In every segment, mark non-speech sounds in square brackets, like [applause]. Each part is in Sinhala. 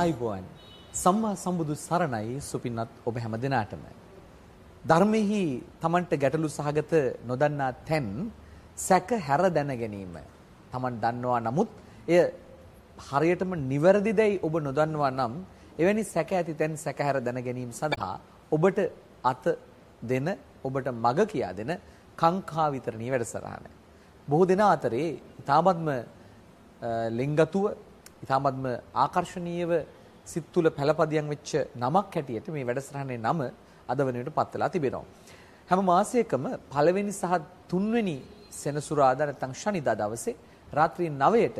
ආයිබෝවන් සම්මා සම්බුදු සරණයි සුපින්නත් ඔබ හැම දිනාටම. ධර්මෙහි Tamanට ගැටලු සහගත නොදන්නා තැන් සැක හැර දැන ගැනීම. Taman දන්නවා නමුත් එය හරියටම නිවැරදිදයි ඔබ නොදන්නවා නම් එවැනි සැක ඇති තැන් සැක හැර දැන ගැනීම සඳහා ඔබට අත දෙන ඔබට මග කියා දෙන කාංකා විතරණී වැඩසටහන. බොහෝ දෙනා අතරේ ඊ타මත්ම ලිංගතුව ඊ타මත්ම ආකර්ශනීයව සිත් තුළ පළපදියම් වෙච්ච නමක් හැටියට මේ වැඩසටහනේ නම අද වෙනුවට පත් වෙලා තිබෙනවා. හැම මාසයකම පළවෙනි සහ තුන්වෙනි සෙනසුරාදා නැත්නම් ශනිදා දවසේ රාත්‍රී 9ට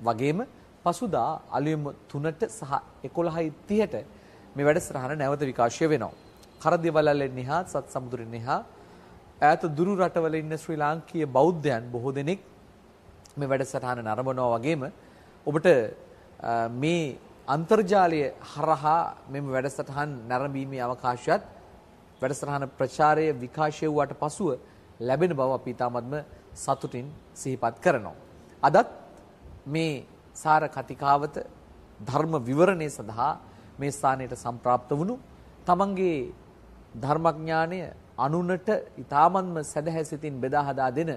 වගේම පසුදා අලුයම 3ට සහ 11:30ට මේ වැඩසටහන නැවත විකාශය වෙනවා. කරදිවලල්ලෙන් නිහා සත් සමුදුරින් නිහා ඈත දුරු රටවල ඉන්න ශ්‍රී ලාංකීය බෞද්ධයන් බොහෝ දෙනෙක් මේ වැඩසටහන නරඹනවා වගේම ඔබට මේ අන්තර්ජාලය හරහා මෙම වැඩසටහන් නැරඹීමේ අවකාශයත් වැඩසටහන ප්‍රචාරය විකාශය වූාට පසුව ලැබෙන බව අපි තාමත්ම සතුටින් සිහිපත් කරනවා. අදත් මේ සාර කතිකාවත ධර්ම විවරණය සඳහා මේ ස්ථානයට සම්ප්‍රාප්ත වුණු තමන්ගේ ධර්මඥානය අනුනට ඊ타මත්ම සදහැසිතින් බෙදා හදා දෙන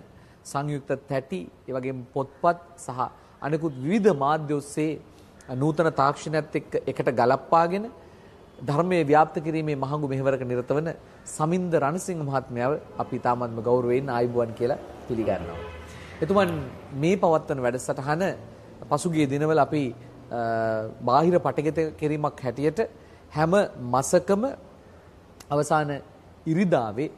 සංයුක්ත තැටි ඒ වගේම පොත්පත් සහ අනිකුත් විවිධ මාධ්‍ය ඔස්සේ නූතන තාක්ෂණයත් එක්ක එකට ගලප්පාගෙන ධර්මයේ ව්‍යාප්ත කිරීමේ මහඟු මෙහෙවරක නිරත වන සමින්ද රණසිංහ මහත්මයාව අපි තාමත්ම ගෞරවයෙන් ආයුබෝවන් කියලා පිළිගන්නවා. එතුමන් මේ පවත්වන වැඩසටහන පසුගිය දිනවල අපි බාහිර පටගත කිරීමක් හැටියට හැම මාසකම අවසාන ඉරිදාවේ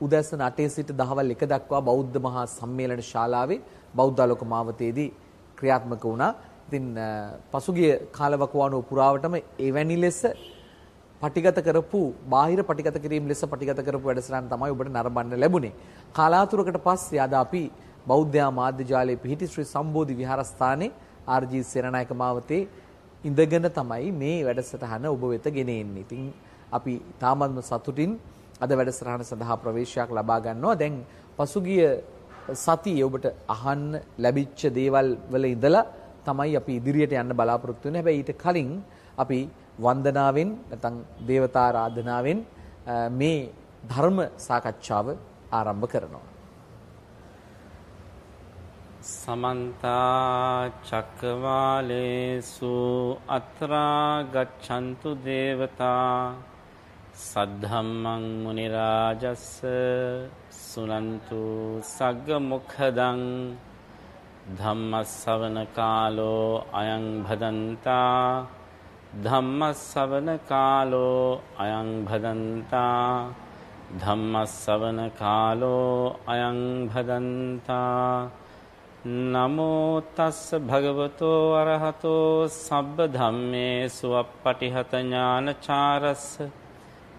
උදැසන 8 සිට දහවල් 1 දක්වා බෞද්ධ මහා සම්මේලන ශාලාවේ බෞද්ධ ආලෝක මාවතේදී ක්‍රියාත්මක වුණා. ඉතින් පසුගිය කාලවකවානුව පුරාවටම එවැනි ලෙස පටිගත කරපු බාහිර පටිගත කිරීම ලෙස පටිගත කරපු වැඩසටහන තමයි ඔබට නරඹන්න ලැබුණේ. කාලාතුරකට පස්සේ අද අපි බෞද්ධ මාධ්‍ය ජාලයේ පිහිටි ශ්‍රී සම්බෝධි විහාරස්ථානයේ ආර්.ජී. සේනනායක මාවතේ ඉඳගෙන තමයි මේ වැඩසටහන ඔබ වෙත ගෙන එන්නේ. ඉතින් අපි තාමත්ම සතුටින් අද වැඩසටහන සඳහා ප්‍රවේශයක් ලබා ගන්නවා. දැන් පසුගිය සතියේ ඔබට අහන්න ලැබිච්ච දේවල් වල ඉඳලා තමයි අපි ඉදිරියට යන්න බලාපොරොත්තු වෙන්නේ. හැබැයි ඊට කලින් අපි වන්දනාවෙන් නැත්නම් දේවතා ආරාධනාවෙන් මේ ධර්ම සාකච්ඡාව ආරම්භ කරනවා. සමන්ත චක්කවාලේසු අත්‍රා ගච්ඡන්තු දේවතා සද්ධම්මං මුනි රාජස්ස සුනන්තු සග්ග මොක්ඛදං ධම්මස්සවන කාලෝ අයං භදන්තා ධම්මස්සවන කාලෝ අයං භදන්තා ධම්මස්සවන කාලෝ අයං භදන්තා නමෝ තස්ස භගවතෝ අරහතෝ සබ්බ ධම්මේසු අප්පටිහත ඥානචාරස්ස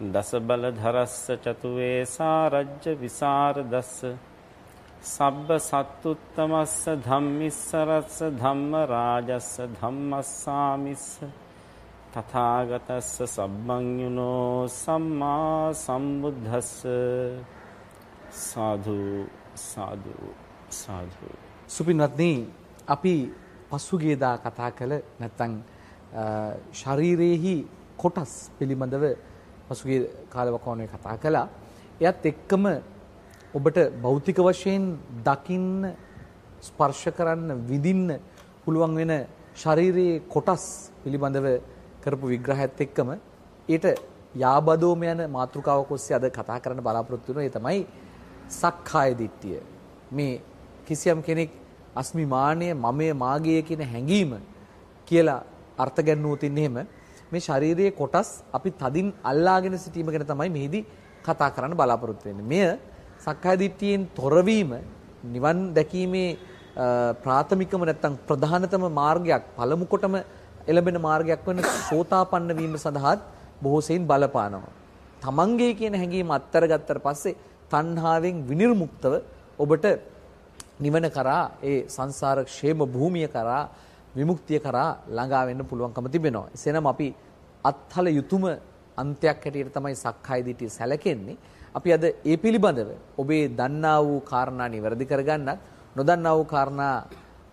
දස බල ධරස්ස චතුවේ සාරජ්‍ය විසරදස්ස. සබ්බ සත්තුත්තමස්ස ධම්මිස්ස රස්ස ධම්ම රාජස්ස ධම්මස්සාමිස්ස. තථාගතස්ස සබ්බඤුනෝ සම්මා සම්බුද්දස්ස. සාදු සාදු සාදු. සුපින්වත්නි අපි පසුගියදා කතා කළ නැත්නම් ශරීරයේහි කොටස් පිළිබඳව පසුගිය කාලවකවානුවේ කතා කළා. එයත් එක්කම ඔබට භෞතික වශයෙන් දකින්න ස්පර්ශ කරන්න විඳින්න පුළුවන් වෙන ශරීරයේ කොටස් පිළිබඳව කරපු විග්‍රහයත් එක්කම ඊට යාබදෝම යන මාතෘකාවක් ඔස්සේ අද කතා කරන්න බලාපොරොත්තු වෙනවා. ඒ තමයි සක්කාය දිට්ඨිය මේ කිසියම් කෙනෙක් අස්මිමානය මමය මාගේ කියන හැඟීම කියලා අර්ථ ගැන්වුවොත් එහෙම මේ ශාරීරියේ කොටස් අපි තදින් අල්ලාගෙන සිටීම ගැන තමයි මෙහිදී කතා කරන්න බලාපොරොත්තු වෙන්නේ. මෙය සක්කාය දිට්ඨියෙන් තොරවීම නිවන් දැකීමේ ප්‍රාථමිකම නැත්තම් ප්‍රධානතම මාර්ගයක් පළමු කොටම එළඹෙන මාර්ගයක් වන සෝතාපන්න වීම සඳහාත් බොහෝ සෙයින් බලපානවා. තමන්ගේ කියන හැඟීම අත්තර ගත්තට පස්සේ තණ්හාවෙන් විනිර්මුක්තව ඔබට නිවන කරා ඒ සංසාර ക്ഷേම භූමිය කරා විමුක්තිය කරා ළඟා වෙන්න පුළුවන්කම තිබෙනවා. එසේනම් අපි අත්හල යුතුයම අන්තයක් හැටියට තමයි සක්කාය දිටිය සැලකෙන්නේ. අපි අද ඒ පිළිබඳව ඔබේ දන්නා වූ කාරණා නිවැරදි කරගන්නත් නොදන්නා වූ කාරණා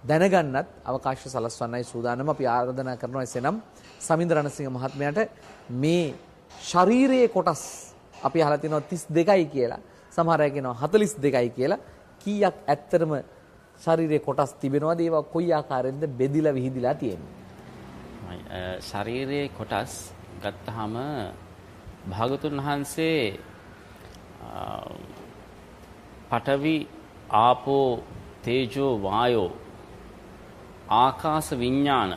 දැනගන්නත් අවකාශ සලස්වන්නයි සූදානම අපි ආරාධනා කරනවා එසේනම් සමින්ද රණසිංහ මහත්මයාට මේ ශරීරයේ කොටස් අපි අහලා තිනවා 32යි කියලා සමහර අය කියනවා 42යි කියලා කීයක් ඇත්තටම ශරීරයේ කොටස් තිබෙනවද ඒවා කොයි ආකාරයෙන්ද බෙදිලා විහිදිලා තියෙන්නේ ශරීරයේ කොටස් ගත්තාම භාගතුන් වහන්සේ පඨවි ආපෝ තේජෝ වායෝ ආකාශ විඥාන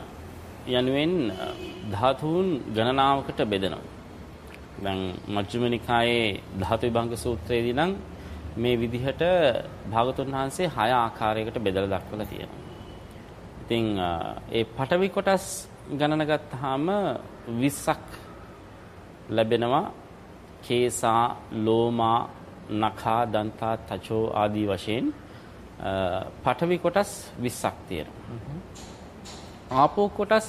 යනුවෙන් ධාතුන් ගණනාවකට බෙදෙනවා. දැන් මජ්ක්‍ධිම නිකායේ ධාතු විභංග සූත්‍රයේදී නම් මේ විදිහට භාගතුන් වහන්සේ හය ආකාරයකට බෙදලා දක්වලා තියෙනවා. ඉතින් ඒ පටවි කොටස් ගණන ගත්තාම 20ක් ලැබෙනවා. කේසා, ලෝමා, නඛා, දන්තා, තචෝ ආදී වශයෙන් පටවි කොටස් 20ක් තියෙනවා. ආපෝ කොටස්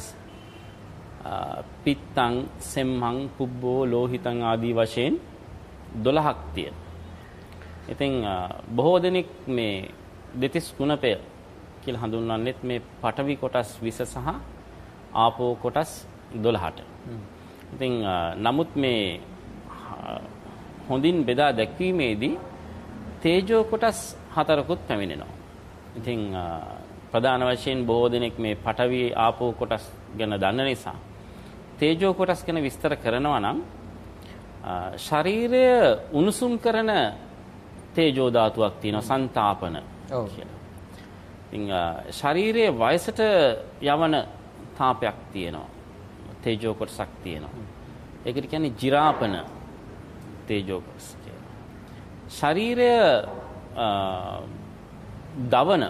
පිත්තං, සෙම්මං, පුබ්බෝ, ලෝහිතං ආදී වශයෙන් 12ක් තියෙනවා. ඉතින් බොහෝ දෙනෙක් මේ දෙතිස් ගුණපය කියලා හඳුන්වන්නේත් මේ පඨවි කොටස් 20 සහ ආපෝ කොටස් 12ට. ඉතින් නමුත් මේ හොඳින් බෙදා දැක්වීමේදී තේජෝ කොටස් හතරකුත් පැමිණෙනවා. ඉතින් ප්‍රධාන වශයෙන් බොහෝ දෙනෙක් මේ පඨවි ආපෝ කොටස් ගැන දන්න නිසා තේජෝ කොටස් ගැන විස්තර කරනවා නම් ශරීරය උණුසුම් කරන තේජෝ ධාතුවක් තියෙනවා සංතාපන කියලා. ඉතින් ශරීරයේ වයසට යවන තාපයක් තියෙනවා. තේජෝ කොටසක් තියෙනවා. ඒකට කියන්නේ ජිරාපන තේජෝ කොටස කියලා. ශරීරය දවන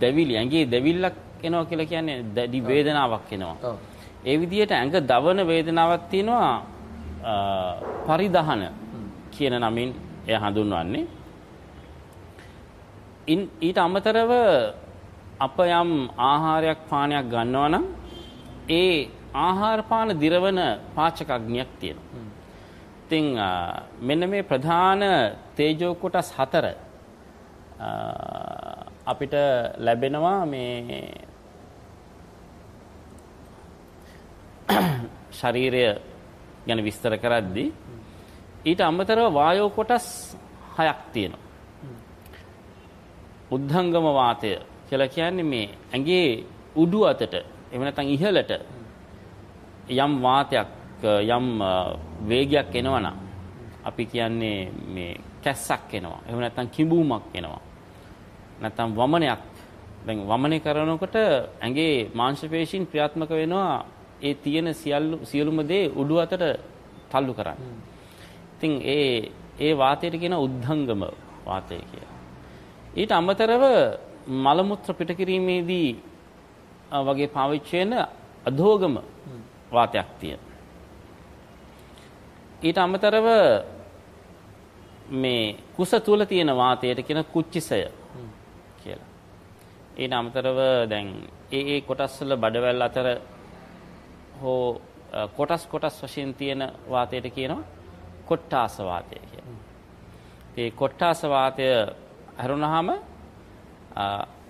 දැවිලි ඇඟේ දැවිල්ලක් එනවා කියලා කියන්නේ දැඩි වේදනාවක් එනවා. ඒ විදිහට ඇඟ දවන වේදනාවක් තියෙනවා පරිදහන කියන නමින් එය හඳුන්වන්නේ. ඉන් ඊට අමතරව අප යම් ආහාරයක් පානයක් ගන්නවා නම් ඒ ආහාර පාන දිරවන පාචක අග්නියක් තියෙනවා. ඉතින් මෙන්න මේ ප්‍රධාන තේජෝ කොටස් හතර අපිට ලැබෙනවා මේ ශරීරය ගැන විස්තර කරද්දී ඊට අමතරව වායෝ කොටස් හයක් තියෙනවා. උද්ධංගම වාතය කියලා කියන්නේ මේ ඇඟේ උඩු අතට එහෙම නැත්නම් ඉහළට යම් වාතයක් යම් වේගයක් එනවනම් අපි කියන්නේ මේ කැස්සක් එනවා. එහෙම නැත්නම් කිඹුමක් එනවා. නැත්නම් වමනයක් දැන් වමනය කරනකොට ඇඟේ මාංශ පේශීන් ක්‍රියාත්මක වෙනවා ඒ තියෙන සියලු සියලුම දේ උඩු අතට තල්ලු කරන්න. ඉතින් ඒ ඒ වාතයට කියන උද්ධංගම වාතය කියලා. ඊට අමතරව මල මුත්‍ර පිට කිරීමේදී වගේ පාවිච්චි වෙන අධෝගම වාතයක් තියෙන. ඊට අමතරව මේ කුස තුල තියෙන වාතයට කියන කුච්චිසය කියලා. ඊට අමතරව දැන් ඒ ඒ කොටස් වල බඩවැල් අතර හෝ කොටස් කොටස් වශයෙන් තියෙන වාතයට කියනවා කොට්ටාස වාතය කියලා. ඒ කොට්ටාස වාතය හරුණාම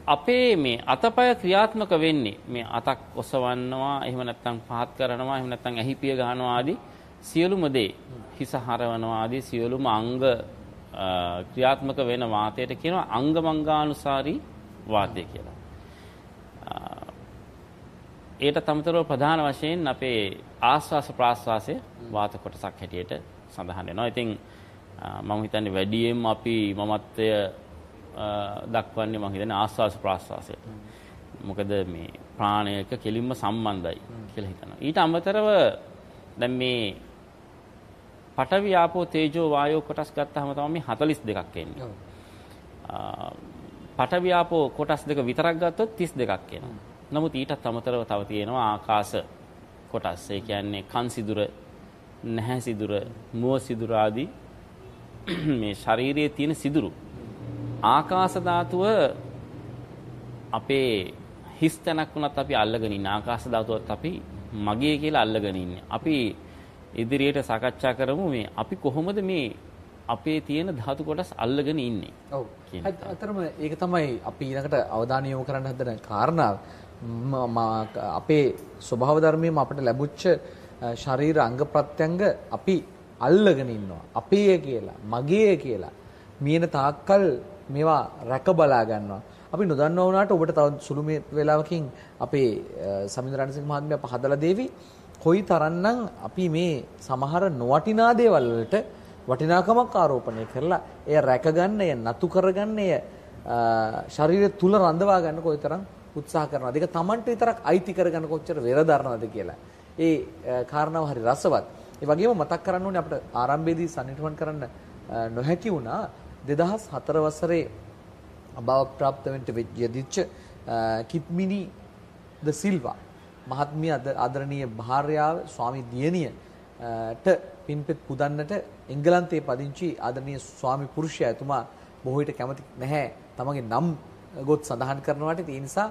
අපේ මේ අතපය ක්‍රියාත්මක වෙන්නේ මේ අතක් ඔසවන්නවා එහෙම නැත්නම් පහත් කරනවා එහෙම නැත්නම් ඇහිපිය ගන්නවා ආදී සියලුම දේ හිස හරවනවා ආදී සියලුම අංග ක්‍රියාත්මක වෙන වාතයට කියනවා අංගමංගානුසාරී වාතය කියලා. ඒට තමතරව ප්‍රධාන වශයෙන් අපේ ආස්වාස ප්‍රාස්වාසය වාත කොටසක් හැටියට සඳහන් වෙනවා. ඉතින් මම හිතන්නේ වැඩියෙන්ම අපි මමත්වය දක්වන්නේ මම හිතන්නේ ආස්වාස ප්‍රාස්වාසයට. මොකද මේ ප්‍රාණයක කෙලින්ම සම්බන්ධයි කියලා හිතනවා. ඊට අමතරව දැන් මේ පඨවි ආපෝ තේජෝ වායෝ කොටස් ගත්තාම තමයි මේ 42ක් එන්නේ. පඨවි ආපෝ කොටස් දෙක විතරක් ගත්තොත් 32ක් එනවා. නමුත් ඊටත් අමතරව තව තියෙනවා ආකාශ කොටස්. ඒ කියන්නේ කන් සිදුර, නැහැ සිදුර, මුව සිදුර ආදී [clears throat] මේ ශරීරයේ තියෙන සිදුරු. ආකාශ ධාතුව අපේ හිස් තැනක් වුණත් අපි අල්ලගෙන ඉන්නේ. ආකාශ ධාතුවත් අපි මගේ කියලා අල්ලගෙන ඉන්නේ. අපි ඉදිරියට සාකච්ඡා කරමු මේ අපි කොහොමද මේ අපේ තියෙන ධාතු කොටස් අල්ලගෙන ඉන්නේ. ඔව්. අතරම ඒක තමයි අපි ඊළඟට අවධානය යොමු කරන්න හදන කාරණාව. අපේ ස්වභාව ධර්මයේම අපිට ලැබුච්ච ශරීර අංග ප්‍රත්‍යංග අපි අල්ලගෙන ඉන්නවා. අපේ කියලා, මගේ කියලා. මියන තාක්කල් මේවා රැක බලා ගන්නවා. අපි නොදන්නා වුණාට ඔබට තව සුළු වේලාවකින් අපේ සමිඳ රණසිංහ මහත්මයා පහදලා දෙවි. කොයි තරම්නම් අපි මේ සමහර නොවටිනා දේවල් වලට වටිනාකමක් ආරෝපණය කරලා එය රැකගන්න, එය නතු කරගන්න, එය ශරීරය තුල රඳවා ගන්න කොයිතරම් උත්සාහ කරනවද? ඒක Tamanට විතරක් අයිති කරගන්න කොච්චර වෙරදරනවද කියලා. ඒ කාරණාව හරි රසවත්. ඒ වගේම මතක් කරන්න ඕනේ අපිට ආරම්භයේදී සම්නිර්මාණ කරන්න නොහැකි වුණා. 2004 වසරේ අභාව ප්‍රාප්ත වෙන්න යෙදිච්ච කිත්මිනි ද සිල්වා. මහත්මිය ආදරණීය භාර්යාව ස්වාමි දියණියට පින්පෙත් පුදන්නට එංගලන්තයේ පදිංචි ආදරණීය ස්වාමි පුරුෂයා එතුමා බොහෝ විට කැමති නැහැ. තමගේ නම් ගොත් සඳහන් කරනවාට ඒ නිසා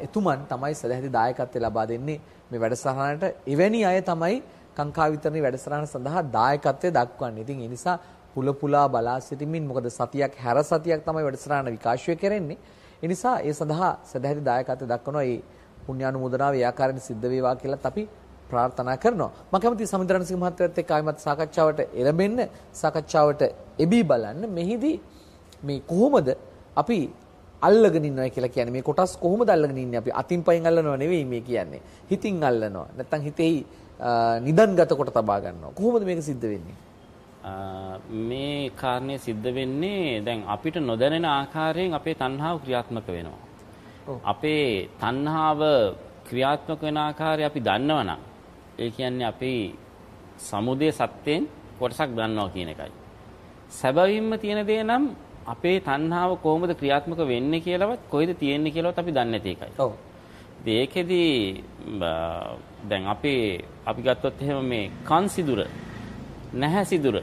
එතුමන් තමයි සදැහැති දායකත්වය ලබා දෙන්නේ මේ වැඩසටහනට එවැනි අය තමයි කාංකා විතරණේ වැඩසටහන සඳහා දායකත්වය දක්වන්නේ. ඉතින් ඒ නිසා පුල පුලා බලා සිටමින් මොකද සතියක් හැර සතියක් තමයි වැඩසටහන විකාශය කරන්නේ. ඒ නිසා ඒ සඳහා සදැහැති දායකත්වය දක්වනවා. ඒ පුණ්‍යානුමෝදනාව ඒ ආකාරයෙන් සිද්ධ වේවා කියලාත් අපි ප්‍රාර්ථනා කරනවා. මම කැමති සමින්ද්‍රණ සිංහ මහත්තයත් එක්ක ආයිමත් සාකච්ඡාවට එළඹෙන්න සාකච්ඡාවට එබී බලන්න මෙහිදී මේ කොහොමද අපි අල්ලගෙන ඉන්නවා කියලා කියන්නේ. මේ කොටස් කොහොමද අල්ලගෙන ඉන්නේ අපි? අතින් පයින් අල්ලනව නෙවෙයි මේ කියන්නේ. හිතින් අල්ලනවා. නැත්නම් හිතෙහි නිදන්ගත කොට තබා ගන්නවා. කොහොමද මේක සිද්ධ වෙන්නේ? මේ කාරණය සිද්ධ වෙන්නේ දැන් අපිට නොදැනෙන ආකාරයෙන් අපේ තණ්හාව ක්‍රියාත්මක වෙනවා. අපේ තණ්හාව ක්‍රියාත්මක වෙන ආකාරය අපි දන්නවනම් ඒ කියන්නේ අපි සමුදේ සත්‍යයෙන් කොටසක් දන්නවා කියන එකයි. සැබවින්ම තියෙන දේ නම් අපේ තණ්හාව කොහොමද ක්‍රියාත්මක වෙන්නේ කියලාවත් කොහෙද තියෙන්නේ කියලාවත් අපි දන්නේ නැති එකයි. ඔව්. ඒකෙදි දැන් අපේ අපි ගත්තොත් එහෙම මේ කන් සිදුර නැහැ සිදුර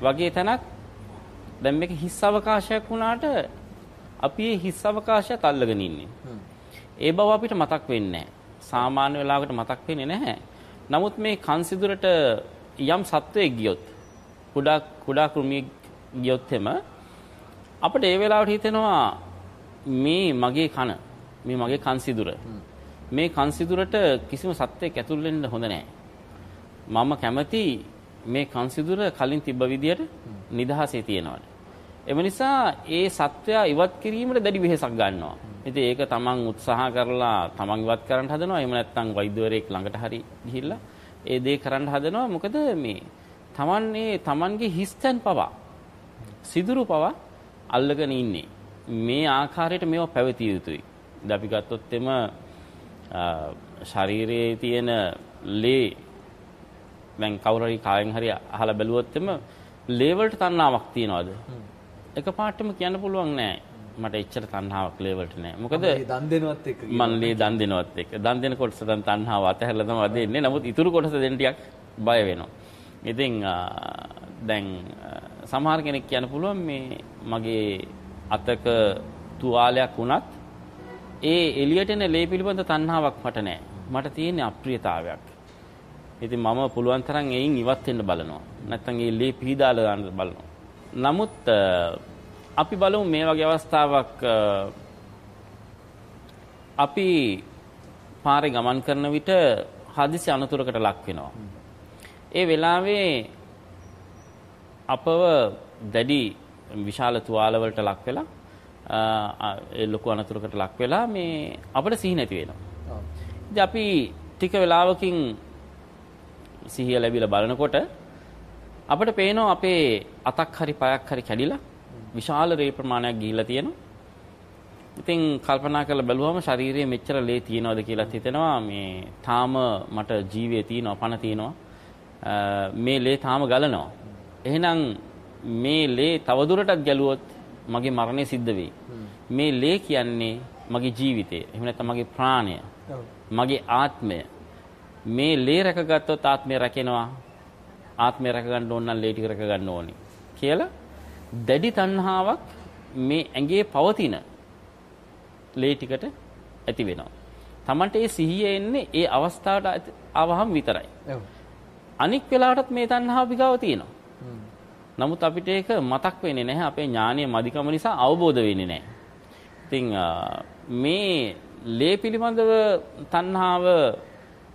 වගේ තැනක් දැන් මේක හිස් අවකාශයක් වුණාට අපි මේ හිස් අවකාශයත් අල්ලගෙන ඉන්නේ. ඒ බව අපිට මතක් වෙන්නේ සාමාන්‍ය වෙලාවකට මතක් වෙන්නේ නැහැ. නමුත් මේ කන් සිදුරට යම් සත්වයක් ගියොත් කුඩා කුඩා කෘමියෙක් ගියොත් එම අපිට ඒ වෙලාවට හිතෙනවා මේ මගේ කන මේ මගේ කන් සිදුර මේ කන් සිදුරට කිසිම සත්වයක් ඇතුල් වෙන්න හොඳ නැහැ. මම කැමති මේ කන් සිදුර කලින් තිබ්බ විදියට නිදහසේ තියනවාට. එම නිසා ඒ සත්වයා ඉවත් කිරීමට දැඩි වෙහෙසක් ගන්නවා. ඉතින් ඒක තමන් උත්සාහ කරලා තමන් ඉවත් කරන්න හදනවා. එහෙම නැත්නම් වෛද්‍යවරයෙක් ළඟට හරි ගිහිල්ලා ඒ දේ කරන්න හදනවා. මොකද මේ තමන් ඒ තමන්ගේ හිස්තැන් පවා සිදුරු පවා අල්ලගෙන ඉන්නේ. මේ ආකාරයට මේවා පැවතිය යුතුයි. අපි ගත්තොත් එම ශරීරයේ තියෙන ලේ දැන් කවුරු හරි කායෙන් හරි අහලා බැලුවොත් එම ලේ වලට තණ්හාවක් තියනවාද? එකපාරටම කියන්න පුළුවන් නෑ. මට එච්චර තණ්හාවක් ලේවලට නෑ. මොකද දන් දෙනවත් එක්ක මන් ලේ දන් දෙනවත් එක්ක. දන් දෙන කොටස දැන් තණ්හාව අතහැරලා තමයි දෙන්නේ. නමුත් ඉතුරු කොටස දෙන්න ටිකක් බය වෙනවා. ඉතින් දැන් සමහර කෙනෙක් කියන්න පුළුවන් මේ මගේ අතක තුවාලයක් වුණත් ඒ එළියට එන ලේ පිළිබඳ තණ්හාවක් මට නෑ. මට තියෙන අප්‍රියතාවයක්. ඉතින් මම පුළුවන් තරම් එයින් ඉවත් වෙන්න බලනවා. නැත්තම් ඒ ලේ පීදාලා දාන්න බලනවා. නමුත් අපි බලමු මේ වගේ අවස්ථාවක් අපි පාරේ ගමන් කරන විට හදිසි අනතුරකට ලක් වෙනවා. ඒ වෙලාවේ අපව දැඩි විශාල තුවාල වලට ලක් වෙලා ඒ ලොකු අනතුරකට ලක් වෙලා මේ අපිට සිහි නැති වෙනවා. ඉතින් අපි ටික වෙලාවකින් සිහිය ලැබිලා බලනකොට අපිට පේනවා අපේ අතක් හරි පයක් හරි කැඩිලා විශාල රේ ප්‍රමාණයක් ගිහිලා තියෙනවා. ඉතින් කල්පනා කරලා බැලුවම ශරීරයේ මෙච්චර ලේ තියෙනවද කියලා හිතෙනවා මේ තාම මට ජීවය තියෙනවා පණ තියෙනවා. මේ ලේ තාම ගලනවා. එහෙනම් මේ ලේ තවදුරටත් ගැලුවොත් මගේ මරණය සිද්ධ වෙයි. මේ ලේ කියන්නේ මගේ ජීවිතය. එහෙම නැත්නම් මගේ ප්‍රාණය. මගේ ආත්මය. මේ ලේ රැකගත්තොත් ආත්මය රැකෙනවා. ආත්මය රැකගන්න ඕන නම් ලේ ටික රැකගන්න ඕනේ. කියලා දැඩි තණ්හාවක් මේ ඇඟේ පවතින ලේ ටිකට ඇති වෙනවා. Tamante ඒ සිහිය එන්නේ ඒ අවස්ථාවට ආවහම විතරයි. අනික් වෙලාවටත් මේ තණ්හාව විගාව තියෙනවා. නමුත් අපිට ඒක මතක් වෙන්නේ නැහැ අපේ ඥානීය මදිකම නිසා අවබෝධ වෙන්නේ නැහැ. ඉතින් මේ ලේ පිළිබඳව තණ්හාව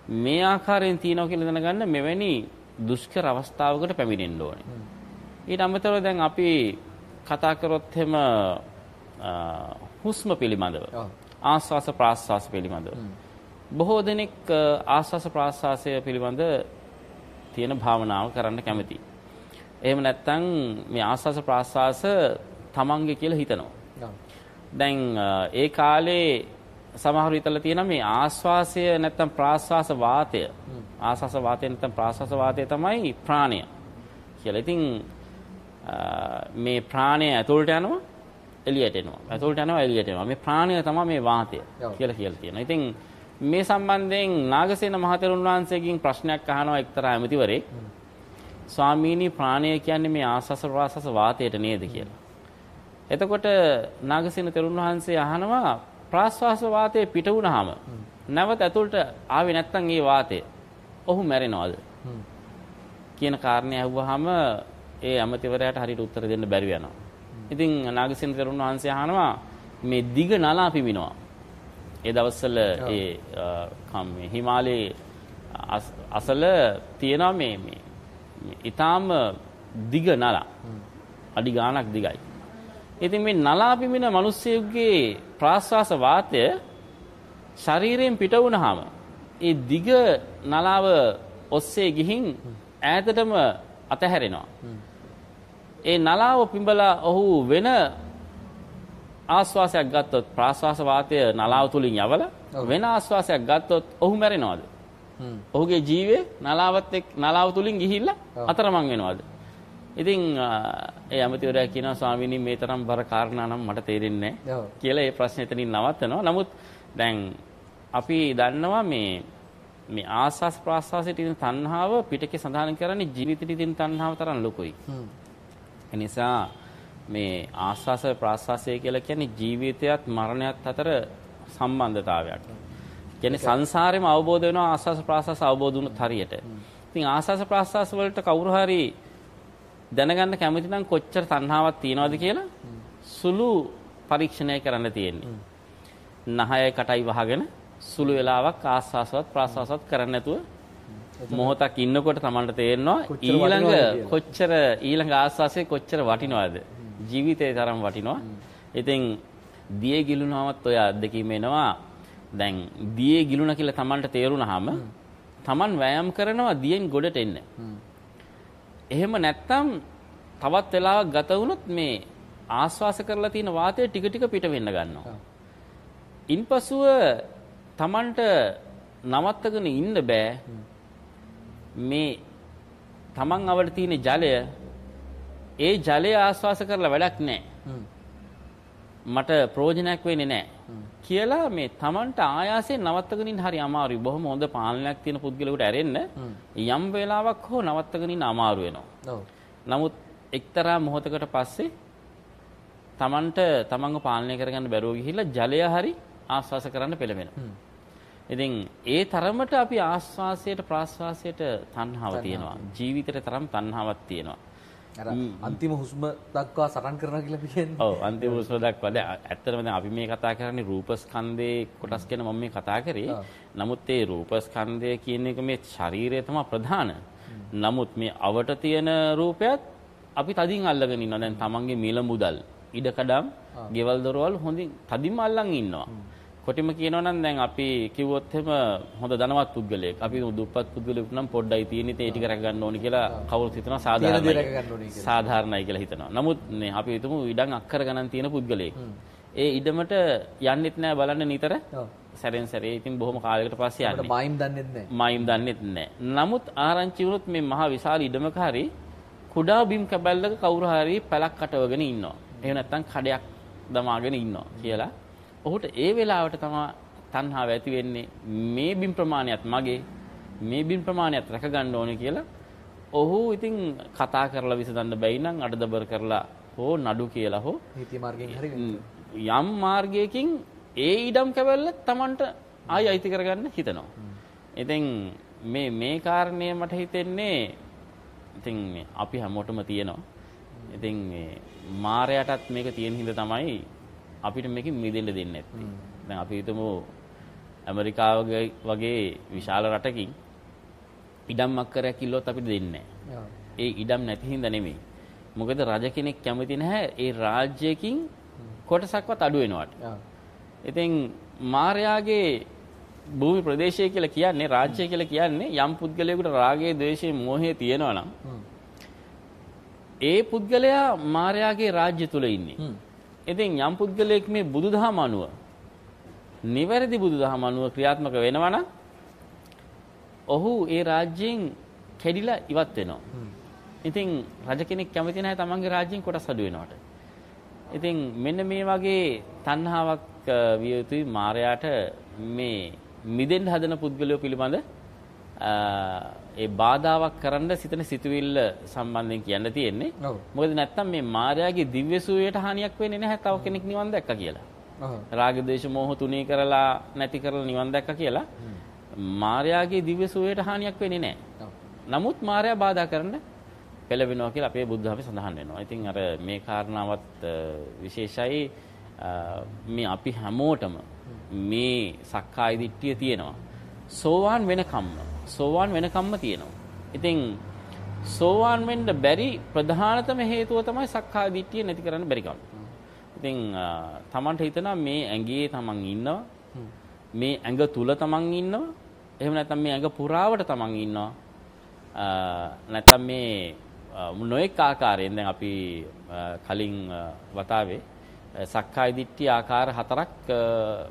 මේ ආකාරයෙන් තියෙනවා කියලා දැනගන්න මෙවැනි දුෂ්කර අවස්ථාවකට පැමිණෙන්න ඕනේ. ඊට අමතරව දැන් අපි කතා කරොත් එහෙම හුස්ම පිළිබඳව ආස්වාස ප්‍රාස්වාස පිළිබඳව බොහෝ දෙනෙක් ආස්වාස ප්‍රාස්වාසය පිළිබඳ තියෙන භාවනාව කරන්න කැමතියි. එහෙම නැත්නම් මේ ආස්වාස ප්‍රාස්වාස තමන්ගේ කියලා හිතනවා. දැන් ඒ කාලේ සමහර විටල තියෙන මේ ආස්වාසය නැත්නම් ප්‍රාස්වාස වාතය ආස්වාස වාතය නැත්නම් ප්‍රාස්වාස වාතය තමයි ප්‍රාණය කියලා. ඉතින් මේ ප්‍රාණය ඇතුළට යනවා එළියට එනවා. ඇතුළට යනවා එළියට එනවා. මේ ප්‍රාණය තමයි මේ වාතය කියලා කියලා තියෙනවා. ඉතින් මේ සම්බන්ධයෙන් නාගසේන මහතෙරුන් වහන්සේගෙන් ප්‍රශ්නයක් අහනවා එක්තරා ඇමතිවරයෙක්. ස්වාමීනි ප්‍රාණය කියන්නේ මේ ආස්වාස ප්‍රාස්වාස වාතයට නේද කියලා. එතකොට නාගසේන තෙරුන් වහන්සේ අහනවා ප්‍රාස්වාස වාතය පිට වුණාම නැවත ඇතුළට ආවේ නැත්තම් ඒ වාතය ඔහු මැරෙනවද? කියන කාරණේ අහුවාම ඒ ඇමතිවරයාට හරියට උත්තර දෙන්න බැරි වෙනවා. ඉතින් නාගසේන තෙරුන් වහන්සේ අහනවා මේ දිග නලා පිමිනවා. ඒ දවස්වල ඒ කම් හිමාලයේ අසල තියෙනවා මේ මේ ඊටාම දිග නලා. අඩි ගාණක් දිගයි. ඉතින් මේ නලා පිමින මිනිස්සෙකුගේ ප්‍රාශ්වාස වාතය ශරීරයෙන් පිට වුණාම ඒ දිග නලාව ඔස්සේ ගිහින් ඈතටම අතහැරෙනවා. ඒ නලාව පිඹලා ඔහු වෙන ආශ්වාසයක් ගත්තොත් ප්‍රාශ්වාස වාතය නලාව තුලින් යවලා වෙන ආශ්වාසයක් ගත්තොත් ඔහු මැරෙනවද? ඔහුගේ ජීවේ නලාවත් එක් නලාව තුලින් ගිහිල්ලා අතරමං වෙනවද? ඉතින් ඒ ඇමතිවරයා කියනවා ස්වාමීනි මේ තරම් බර කාරණා නම් මට තේරෙන්නේ නැහැ කියලා ඒ ප්‍රශ්නේ එතනින් නවත්තනවා. නමුත් දැන් අපි දන්නවා මේ මේ ආස්වාස් ප්‍රාස්වාසයේ තියෙන තණ්හාව පිටකේ සඳහන් කරන්නේ ජීවිතේ තියෙන තණ්හාව තරම් ලොකුයි. ඒ නිසා මේ ආස්වාස ප්‍රාස්වාසය කියලා කියන්නේ ජීවිතයත් මරණයත් අතර සම්බන්ධතාවයක්. කියන්නේ සංසාරෙම අවබෝධ වෙනවා ආස්වාස ප්‍රාස්වාස අවබෝධ වුණොත් හරියට. ඉතින් ආස්වාස ප්‍රාස්වාස වලට කවුරු හරි දැනගන්න කැමති නම් කොච්චර තණ්හාවක් තියනවද කියලා සුළු පරීක්ෂණය කරන්න තියෙන්නේ. නහය කටයි වහගෙන සුළු වෙලාවක් ආස්වාසවත් ප්‍රාස්වාසවත් කරන්න නැතුව මොහොතක් ඉන්නකොට Tamanට තේරෙනවා ඊළඟ කොච්චර ඊළඟ ආස්වාසයේ කොච්චර වටිනවද? ජීවිතේ තරම් වටිනවා. ඉතින් දියේ ගිලුනවමත් ඔය අත්දැකීම එනවා. දැන් දියේ ගිලුණ කියලා Tamanට තේරුණාම Taman වෑයම් කරනවා දියෙන් ගොඩට එන්න. එහෙම නැත්තම් තවත් වෙලාවක් ගත වුණොත් මේ ආස්වාස කරලා තියෙන වාතය ටික ටික පිට වෙන්න ගන්නවා. ඉන්පසුව Tamanට නවත්තගෙන ඉන්න බෑ. මේ Taman අවල තියෙන ජලය ඒ ජලය ආස්වාස කරලා වැඩක් නැහැ. මට ප්‍රයෝජනයක් වෙන්නේ නැහැ. කියලා මේ Tamanට ආයාසයෙන් නවත්තගෙන ඉන්න හරි අමාරුයි. බොහොම හොඳ පාලනයක් තියෙන පුද්ගලයෙකුට ඇරෙන්න යම් වෙලාවක් හෝ නවත්තගෙන ඉන්න අමාරු වෙනවා. නමුත් එක්තරා මොහොතකට පස්සේ Tamanට Tamanව පාලනය කරගන්න බැරුව ගිහිල්ලා ජලය හරි ආස්වාස කරන්න පෙළඹෙනවා. ඉතින් ඒ තරමට අපි ආස්වාසයට ප්‍රාස්වාසයට තණ්හාව තියෙනවා. ජීවිතේට තරම් තණ්හාවක් තියෙනවා. අර අන්තිම හුස්ම දක්වා සටන් කරනවා කියලා කියන්නේ. ඔව් අන්තිම හුස්ම දක්වා. දැන් ඇත්තටම දැන් අපි මේ කතා කරන්නේ රූපස්කන්ධයේ කොටස් ගැන මම මේ කතා කරේ. නමුත් ඒ රූපස්කන්ධය කියන එක මේ ශරීරය තමයි ප්‍රධාන. නමුත් මේ අවට තියෙන රූපයත් අපි තදින් අල්ලගෙන ඉන්නවා. දැන් තමන්ගේ මිල මුදල්, ඉඩකඩම්, ගෙවල් දොරවල් හොඳින් තදින්ම අල්ලන් ඉන්නවා. කොටිම කියනවා නම් දැන් අපි කිව්වොත් එහෙම හොඳ ධනවත් පුද්ගලයෙක්. අපි දුප්පත් පුද්ගලයෙක් නම් පොඩ්ඩයි තියෙන්නේ ඒ ටික රැක ගන්න ඕනි කියලා කවුරුත් හිතනවා සාධාරණයි. සාධාරණයි කියලා හිතනවා. නමුත් නේ අපි හිතමු ඉඩම් අක්කර ගණන් තියෙන පුද්ගලයෙක්. ඒ ඉඩමට යන්නෙත් නෑ බලන්න නිතර. සැරෙන් සැරේ ඉතින් බොහොම කාලයකට පස්සේ යන්නේ. මයිම් දන්නෙත් නැහැ. මයිම් දන්නෙත් නෑ. නමුත් ආරංචි වුණොත් මේ මහා විශාල ඉඩමක හරි කුඩා බිම් කැබැල්ලක කවුරු හරි පැලක් කටවගෙන ඉන්නවා. එහෙම නැත්නම් කඩයක් දමාගෙන ඉන්නවා කියලා. ඔහුට ඒ වෙලාවට තමයි තණ්හාව ඇති වෙන්නේ මේ බිම් ප්‍රමාණයත් මගේ මේ බිම් ප්‍රමාණයත් රැක ගන්න ඕනේ කියලා. ඔහු ඉතින් කතා කරලා විසඳන්න බැයි නම් අඩදබර කරලා හෝ නඩු කියලා හෝ නීති මාර්ගයෙන් හරි ම්, යම් මාර්ගයකින් ඒ ඉඩම් කැවැල්ල Tamanට ආයි අයිති කරගන්න හිතනවා. ඉතින් මේ මේ කාරණය මට හිතෙන්නේ ඉතින් අපි හැමෝටම තියෙනවා. ඉතින් මේ මායයටත් මේක තියෙන හින්දා තමයි අපිට මේකෙන් මිදෙන්න දෙන්නේ නැත්තේ. දැන් අපි හිතමු ඇමරිකාව වගේ- විශාල රටකින් ඉඩම් අක්කරයක් කිල්ලොත් අපිට දෙන්නේ. ඒ ඉඩම් නැති හින්දා නෙමෙයි. මොකද රජ කෙනෙක් කැමති නැහැ ඒ රාජ්‍යයකින් කොටසක්වත් අඩු වෙනවට. ඉතින් මාර්යාගේ භූමි ප්‍රදේශය කියලා කියන්නේ රාජ්‍යය කියලා කියන්නේ යම් පුද්ගලයෙකුට රාගය, ද්වේෂය, මෝහය තියෙනවා නම්. ඒ පුද්ගලයා මාර්යාගේ රාජ්‍ය තුල ඉන්නේ. ඉතින් යම් පුද්ගලයෙක් මේ බුදුදහම අනුව නිවැරදි බුදුදහම අනුව ක්‍රියාත්මක වෙනවා නම් ඔහු ඒ රාජ්‍යයෙන් කැඩිලා ඉවත් වෙනවා. ඉතින් රජ කෙනෙක් කැමති නැහැ තමන්ගේ රාජ්‍යයෙන් කොටස් අඩු වෙනවට. ඉතින් මෙන්න මේ වගේ තණ්හාවක් විය යුතුයි මායයට මේ මිදෙන්න හදන පුද්ගලයෝ පිළිබඳ ඒ බාධාවක් කරන්න සිතන සිතුවිල්ල සම්බන්ධයෙන් කියන්න තියෙන්නේ. මොකද නැත්තම් මේ මායාවේ දිව්‍ය සූයයට හානියක් වෙන්නේ නැහැ තව කෙනෙක් නිවන් දැක්කා කියලා. රාග දේශ මොහ තුනී කරලා නැති කරලා නිවන් දැක්කා කියලා මායාවේ දිව්‍ය සූයයට හානියක් වෙන්නේ නැහැ. නමුත් මායя බාධා කරන්න පෙළවෙනවා කියලා අපේ බුද්ධ ධර්මයේ සඳහන් වෙනවා. ඉතින් අර මේ කාරණාවත් විශේෂයි මේ අපි හැමෝටම මේ සක්කාය දිට්ඨිය තියෙනවා. සෝවාන් වෙනකම්ම සෝවාන් වෙනකම්ම තියෙනවා. ඉතින් සෝවාන් වෙන්න බැරි ප්‍රධානතම හේතුව තමයි සක්කාය දිට්ඨිය නැති කරන්න බැරි කම. ඉතින් අ, තමන්ට හිතනවා මේ ඇඟේ තමන් ඉන්නවා. මේ ඇඟ තුල තමන් ඉන්නවා. එහෙම නැත්නම් මේ ඇඟ පුරාවට තමන් ඉන්නවා. අ, නැත්නම් මේ අ, නොඑක ආකාරයෙන් දැන් අපි අ, කලින් අ, වතාවේ අ, සක්කාය දිට්ඨිය ආකාර හතරක් අ,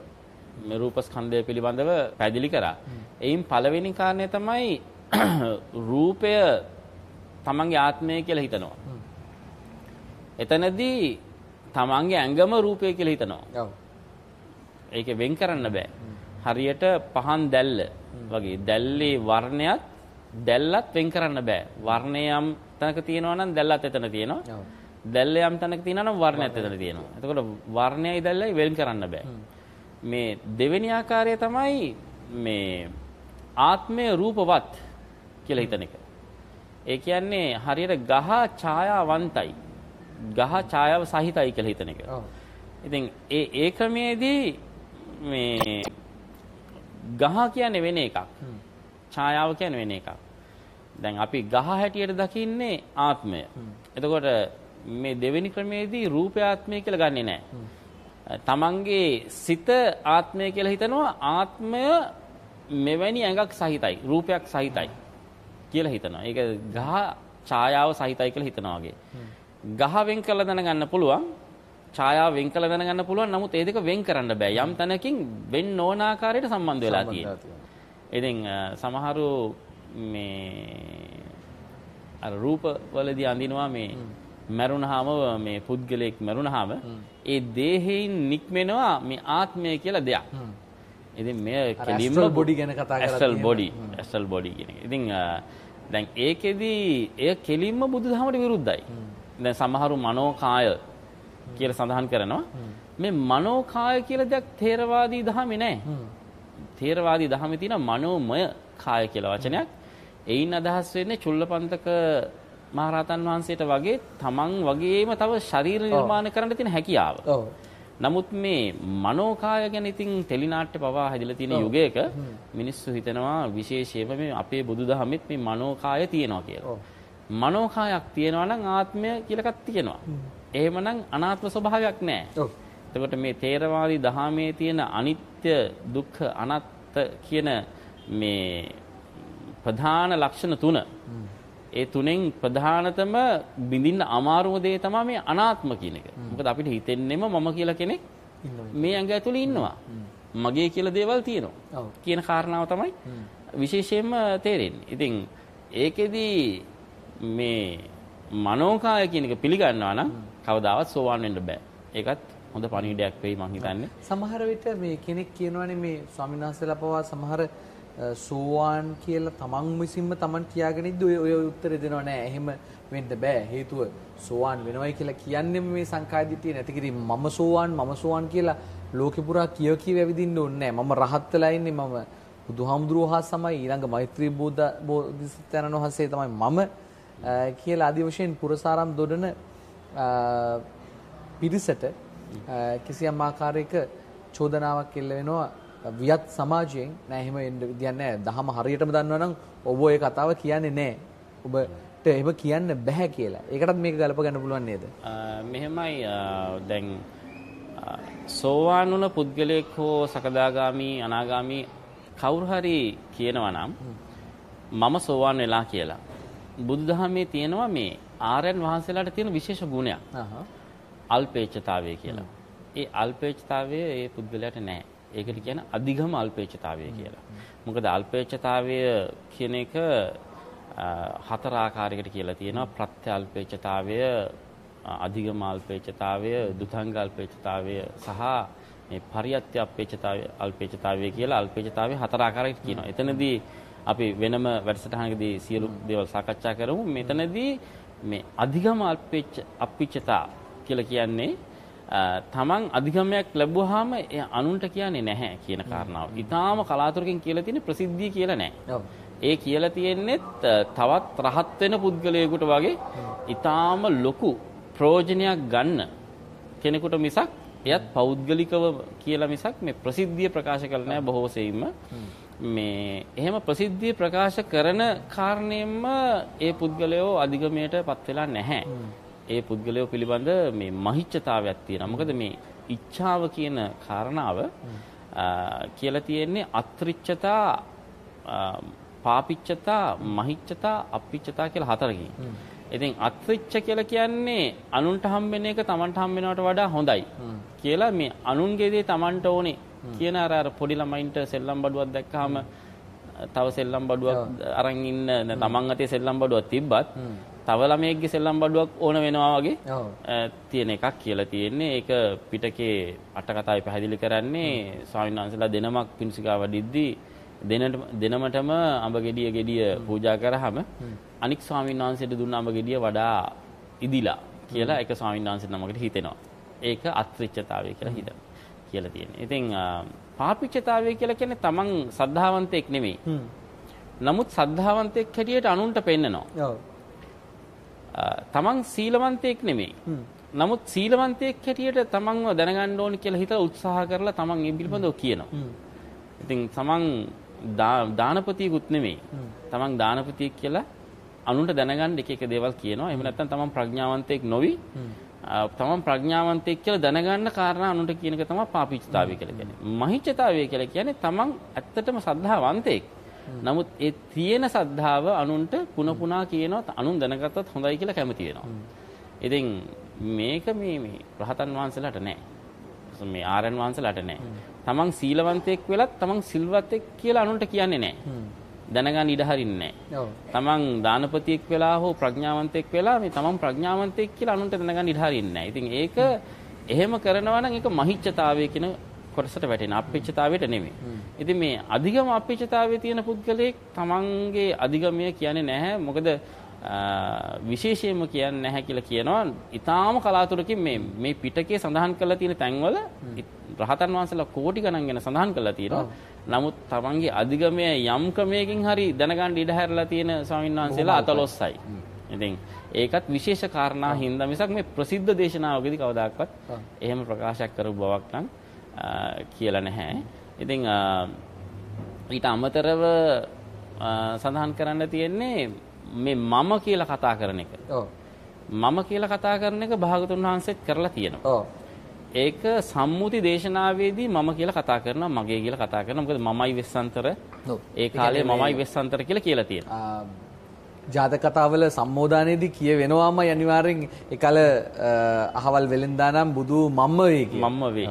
මේ රූපස්කන්ධය පිළිබඳව පැහැදිලි කරා. එයින් පළවෙනි කාරණය තමයි [clears throat] රූපය තමන්ගේ ආත්මය කියලා හිතනවා. එතනදී තමන්ගේ ඇඟම රූපය කියලා හිතනවා. ඔව්. ඒක වෙන් කරන්න බෑ. හරියට පහන් දැල්ල වගේ දැල්ලේ වර්ණයත් දැල්ලත් වෙන් කරන්න බෑ. වර්ණය යම් තැනක තියෙනවා නම් දැල්ලත් එතන තියෙනවා. ඔව්. දැල්ල යම් තැනක තියෙනවා නම් වර්ණයත් එතන තියෙනවා. එතකොට වර්ණයයි දැල්ලයි වෙන් කරන්න බෑ. මේ දෙවෙනි ආකාරය තමයි මේ ආත්මය රූපවත් කියලා හිතන එක. ඒ කියන්නේ හරියට ගහ ඡායාවන්තයි. ගහ ඡායාව සහිතයි කියලා හිතන එක. ඉතින් ඒ ඒ ක්‍රමයේදී මේ ගහ කියන්නේ වෙන එකක්. ඡායාව කියන්නේ වෙන එකක්. දැන් අපි ගහ හැටියට දකින්නේ ආත්මය. එතකොට මේ දෙවෙනි ක්‍රමයේදී රූපය ආත්මය කියලා ගන්නෙ නැහැ. තමන්ගේ සිත ආත්මය කියලා හිතනවා ආත්මය මෙවැනි ඇඟක් සහිතයි රූපයක් සහිතයි කියලා හිතනවා. ඒක ගහ ඡායාව සහිතයි කියලා හිතනවා වගේ. ගහ වෙන් කළ දැනගන්න පුළුවන්. ඡායාව වෙන් කළ දැනගන්න පුළුවන්. නමුත් ඒ දෙක වෙන් කරන්න බෑ. යම් තැනකින් වෙන්න ඕන ආකාරයට සම්බන්ධ වෙලා තියෙනවා. ඉතින් සමහරු මේ අර රූප වලදී අඳිනවා මේ මරුණාම මේ පුද්ගලයෙක් මරුණාම ඒ දේහයෙන් නික්මෙනවා මේ ආත්මය කියලා දෙයක්. ඉතින් අර කෙලින්ම body ගැන කතා කරලා තියෙනවා. බොඩි ඇස්ට්‍රල් බොඩි කියන එක. ඉතින් දැන් ඒකෙදි එය කෙලින්ම බුදුදහමට විරුද්ධයි. දැන් සමහරු මනෝකාය කියලා සඳහන් කරනවා. මේ මනෝකාය කියලා දෙයක් ථේරවාදී දහමේ නැහැ. ථේරවාදී දහමේ තියෙන මනෝමය කාය කියලා වචනයක්. එයින් අදහස් වෙන්නේ චුල්ලපන්තක මහරහතන් වහන්සේට වගේ තමන් වගේම තව ශරීර නිර්මාණ කරන්න තියෙන හැකියාව. නමුත් මේ මනෝකාය ගැන ඉතින් ටෙලිනාට්‍ය පවා හැදිලා තියෙන යුගයක මිනිස්සු හිතනවා විශේෂයෙන්ම මේ අපේ බුදුදහමෙත් මේ මනෝකාය තියෙනවා කියලා. මනෝකායක් තියෙනවා නම් ආත්මය කියලා එකක් තියෙනවා. එහෙමනම් අනාත්ම ස්වභාවයක් නැහැ. එතකොට මේ තේරවාදී දහමේ තියෙන අනිත්‍ය දුක්ඛ අනාත්ත කියන මේ ප්‍රධාන ලක්ෂණ තුන ඒ තුනෙන් ප්‍රධානතම බිඳින්න අමාරුම දේ තමයි මේ අනාත්ම කියන එක. මොකද අපිට හිතෙන්නෙම මම කියලා කෙනෙක් මේ ඇඟ ඇතුලේ ඉන්නවා. මගේ කියලා දේවල් තියෙනවා. කියන කාරණාව තමයි විශේෂයෙන්ම තේරෙන්නේ. ඉතින් ඒකෙදි මේ මනෝකාය කියන එක පිළිගන්නවා නම් කවදාවත් සෝවාන් වෙන්න බෑ. ඒකත් හොඳ පණිවිඩයක් වෙයි මං හිතන්නේ. සමහර විට මේ කෙනෙක් කියනවානේ මේ ස්වාමීන් වහන්සේලා පවා සමහර සෝවාන් කියලා තමන් විසින්ම තමන් කියාගෙන ඉද්දි ඔය ඔය උත්තර දෙනව නෑ. එහෙම වෙන්න බෑ. හේතුව සෝවාන් වෙනවයි කියලා කියන්නේ මේ සංකාදිටිය නැති කිරීම. මම සෝවාන් මම සෝවාන් කියලා ලෝකෙ පුරා කියව කියව ඇවිදින්න ඕනේ නෑ. මම රහත් වෙලා ඉන්නේ මම බුදුහාමුදුරුවෝ හා සමයි ඊළඟ මෛත්‍රී බෝධ බෝධිසත්වයන්න් වහන්සේ තමයි මම අ, කියලා ආදි වශයෙන් පුරසාරම් දොඩන අ, පිරිසට අ, කිසියම් ආකාරයක චෝදනාවක් එල්ල වෙනවා වියත් සමාජයෙන් නෑ එහෙම එන්න විදියක් නෑ දහම හරියටම දන්නවනම් ඔබ ඔය කතාව කියන්නේ නෑ ඔබට එහෙම කියන්න බෑ කියලා. ඒකටත් මේක ගලප ගන්න පුළුවන් නේද? මෙහෙමයි දැන් සෝවාන් වුණ පුද්ගලයෙක් හෝ සකදාගාමි අනාගාමි කවුරු හරි කියනවා නම් මම සෝවාන් වෙලා කියලා. බුදුදහමේ තියෙනවා මේ ආර්යයන් වහන්සේලාට තියෙන විශේෂ ගුණයක්. අල්පේච්ඡතාවය කියලා. ඒ අල්පේච්ඡතාවය ඒ පුද්ගලයාට නැහැ. ඒකට කියන අධිගම අල්පේච්ඡතාවය කියලා. මොකද අල්පේච්ඡතාවය කියන එක හතර ආකාරයකට කියලා තියෙනවා. ප්‍රත්‍ය අල්පේච්ඡතාවය, අ, අධිගම අල්පේච්ඡතාවය, දුතංග අල්පේච්ඡතාවය සහ මේ පරියත්‍ය අපේච්ඡතාවය අල්පේච්ඡතාවය කියලා අල්පේච්ඡතාවය හතර ආකාරයකට කියනවා. එතනදී අපි වෙනම වැඩසටහනකදී සියලු දේවල් සාකච්ඡා කරමු. මෙතනදී මේ අධිගම අල්පේච්ඡ අපිච්ඡතා කියලා කියන්නේ තමන් අධිගමයක් ලැබුවාම ඒ අනුන්ට කියන්නේ නැහැ කියන කාරණාව. ඊටාම කලාතුරකින් කියලා තියෙන ප්‍රසිද්ධිය කියලා නැහැ. ඒ කියලා තියෙන්නේත් තවත් රහත් වෙන පුද්ගලයෙකුට වගේ ඊටාම ලොකු ප්‍රයෝජනයක් ගන්න කෙනෙකුට මිසක් එයත් පෞද්ගලිකව කියලා මිසක් මේ ප්‍රසිද්ධිය ප්‍රකාශ කළ නැහැ බොහෝ සෙයින්ම. මේ එහෙම ප්‍රසිද්ධිය ප්‍රකාශ කරන කාරණයෙන්ම ඒ පුද්ගලයෝ අධිගමයට පත් වෙලා නැහැ. ඒ පුද්ගලයෝ පිළිබඳ මේ මහිච්ඡතාවයක් තියෙනවා. මොකද මේ ඉච්ඡාව කියන කාරණාව කියලා තියෙන්නේ අත්‍රිච්ඡතා පාපිච්ඡතා මහිච්ඡතා අපිච්ඡතා කියලා හතරකින්. ඉතින් අත්‍රිච්ඡ කියලා කියන්නේ අනුන්ට හම්බෙන එක Tamanට හම්බෙනවට වඩා හොඳයි. කියලා මේ අනුන්ගේ දේ Tamanට ඕනේ. කියන අර අර පොඩි ළමයින්ට සෙල්ලම් බඩුවක් දැක්කහම තව සෙල්ලම් බඩුවක් අරන් ඉන්න තමන් අතේ සෙල්ලම් බඩුවක් තිබ්බත් තව ළමයෙක්ගේ සෙල්ලම් බඩුවක් ඕන වෙනවා වගේ තියෙන එකක් කියලා තියෙන්නේ ඒක පිටකේ අට කතාවේ පැහැදිලි කරන්නේ ස්වාමීන් වහන්සේලා දෙනමක් පිණිසිකා වඩිද්දී දෙනට දෙනමටම අඹ ගෙඩිය ගෙඩිය පූජා කරාම අනික් ස්වාමීන් වහන්සේට දුන්න අඹ ගෙඩිය වඩා ඉදිලා කියලා එක ස්වාමීන් වහන්සේ නමකට හිතෙනවා. ඒක අත්‍රිච්ඡතාවය කියලා හිතන කියලා තියෙනවා. ඉතින් අ, පාපිච්ඡතාවය කියලා කියන්නේ තමන් සද්ධාවන්තයෙක් නෙමෙයි. නමුත් සද්ධාවන්තයෙක් හැටියට අනුන්ට පෙන්නනවා. තමන් සීලවන්තයෙක් නෙමෙයි. නමුත් සීලවන්තයෙක් හැටියට තමන්ව දැනගන්න ඕනි කියලා හිතලා උත්සාහ කරලා තමන් ඒ පිළිබඳව කියනවා. ඉතින් තමන් දානපතියෙකුත් නෙමෙයි. තමන් දානපතියෙක් කියලා අනුන්ට දැනගන්න එක එක දේවල් කියනවා. එහෙම නැත්නම් තමන් ප්‍රඥාවන්තයෙක් නොවි තමන් ප්‍රඥාවන්තයෙක් කියලා දැනගන්න කාරණා අනුන්ට කියන එක තමයි පාපීච්චතාවය කියලා කියන්නේ. මහිච්ඡතාවය කියලා කියන්නේ තමන් ඇත්තටම සද්ධාවන්තයෙක්. නමුත් ඒ තියෙන සද්ධාව අනුන්ට පුන පුනා කියනවා අනුන් දැනගත්තත් හොඳයි කියලා කැමති වෙනවා. ඉතින් මේක මේ මේ රහතන් වහන්සේලාට නෑ. මේ ආරයන් වහන්සේලාට නෑ. තමන් සීලවන්තයෙක් වෙලත් තමන් සිල්වතෙක් කියලා අනුන්ට කියන්නේ නෑ. දැනගන්න ඉඩ හරින්නේ නෑ. ඔව්. තමන් දානපතියෙක් වෙලා හෝ ප්‍රඥාවන්තයෙක් වෙලා මේ තමන් ප්‍රඥාවන්තයෙක් කියලා අනුන්ට දැනගන්න ඉඩ හරින්නේ නැහැ. ඉතින් ඒක එහෙම කරනවා නම් ඒක මහිච්ඡතාවය කියන කොටසට වැටෙන අපේක්ෂතාවයට නෙමෙයි. ඉතින් මේ අධිගම අපේක්ෂතාවයේ තියෙන පුද්ගලයෙක් තමන්ගේ අධිගමය කියන්නේ නැහැ. මොකද විශේෂයෙන්ම කියන්නේ නැහැ කියලා කියනවා. ඊටාම කලාතුරකින් මේ මේ පිටකේ සඳහන් කරලා තියෙන තැන්වල රහතන් වහන්සේලා කෝටි ගණන් ගැන සඳහන් කරලා තියෙනවා. නමුත් තමන්ගේ අධිගමය යම් ක්‍රමයකින් හරි දැනගන්න ඉඩ හැරලා තියෙන ස්වාමීන් වහන්සේලා අතලොස්සයි. ඉතින් ඒකත් විශේෂ කාරණා හින්දා මිසක් මේ ප්‍රසිද්ධ දේශනාවකදී කවදාකවත් එහෙම ප්‍රකාශයක් කරපු බවක් නම් කියලා නැහැ. ඉතින් ඊට අමතරව සඳහන් කරන්න තියෙන්නේ මේ මම කියලා කතා කරන එක. මම කියලා කතා කරන එක භාගතුන් වහන්සේත් කරලා තියෙනවා. ඒක සම්මුති දේශනාවේදී මම කියලා කතා කරනවා මගේ කියලා කතා කරනවා මොකද මමයි වෙස්සන්තර. ඒ කාලේ මමයි වෙස්සන්තර කියලා කියලා තියෙනවා ජාතක කතාවල සම්මෝධානයේදී කිය වෙනවාමයි අනිවාර්යෙන් එකල අහවල් වෙලෙන්දානම් බුදු මම්ම වේ කිය. මම්ම වේ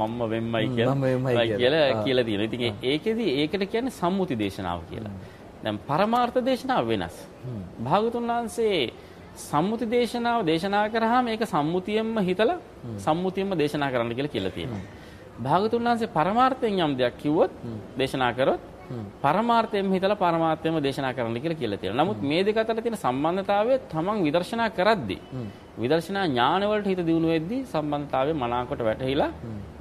මම්ම වෙම්මයි මම්ම වෙම්මයි කියලා කියලා. කියලා කියලා තියෙනවා. ඉතින් ඒකෙදි ඒකට කියන්නේ සම්මුති දේශනාව කියලා. දැන් පරමාර්ථ දේශනාව වෙනස්. භාගතුන් වහන්සේ සම්මුති දේශනාව දේශනා කරාම ඒක සම්මුතියෙන්ම හිතලා සම්මුතියෙන්ම දේශනා කරන්න කියලා කියලා තියෙනවා. භාගතුන් වහන්සේ පරමාර්ථයෙන් යම් දෙයක් කිව්වොත් දේශනා කරොත් පරමාර්ථයෙන් හිතලා පරමාර්ථයෙන්ම දේශනා කරන්න කියලා කියලා තියෙනවා. නමුත් මේ දෙක අතර තියෙන සම්බන්ධතාවය තමන් විදර්ශනා කරද්දී විදර්ශනා ඥාන වලට හිත දියුණු වෙද්දී සම්බන්ධතාවය මනාකොට වැටහිලා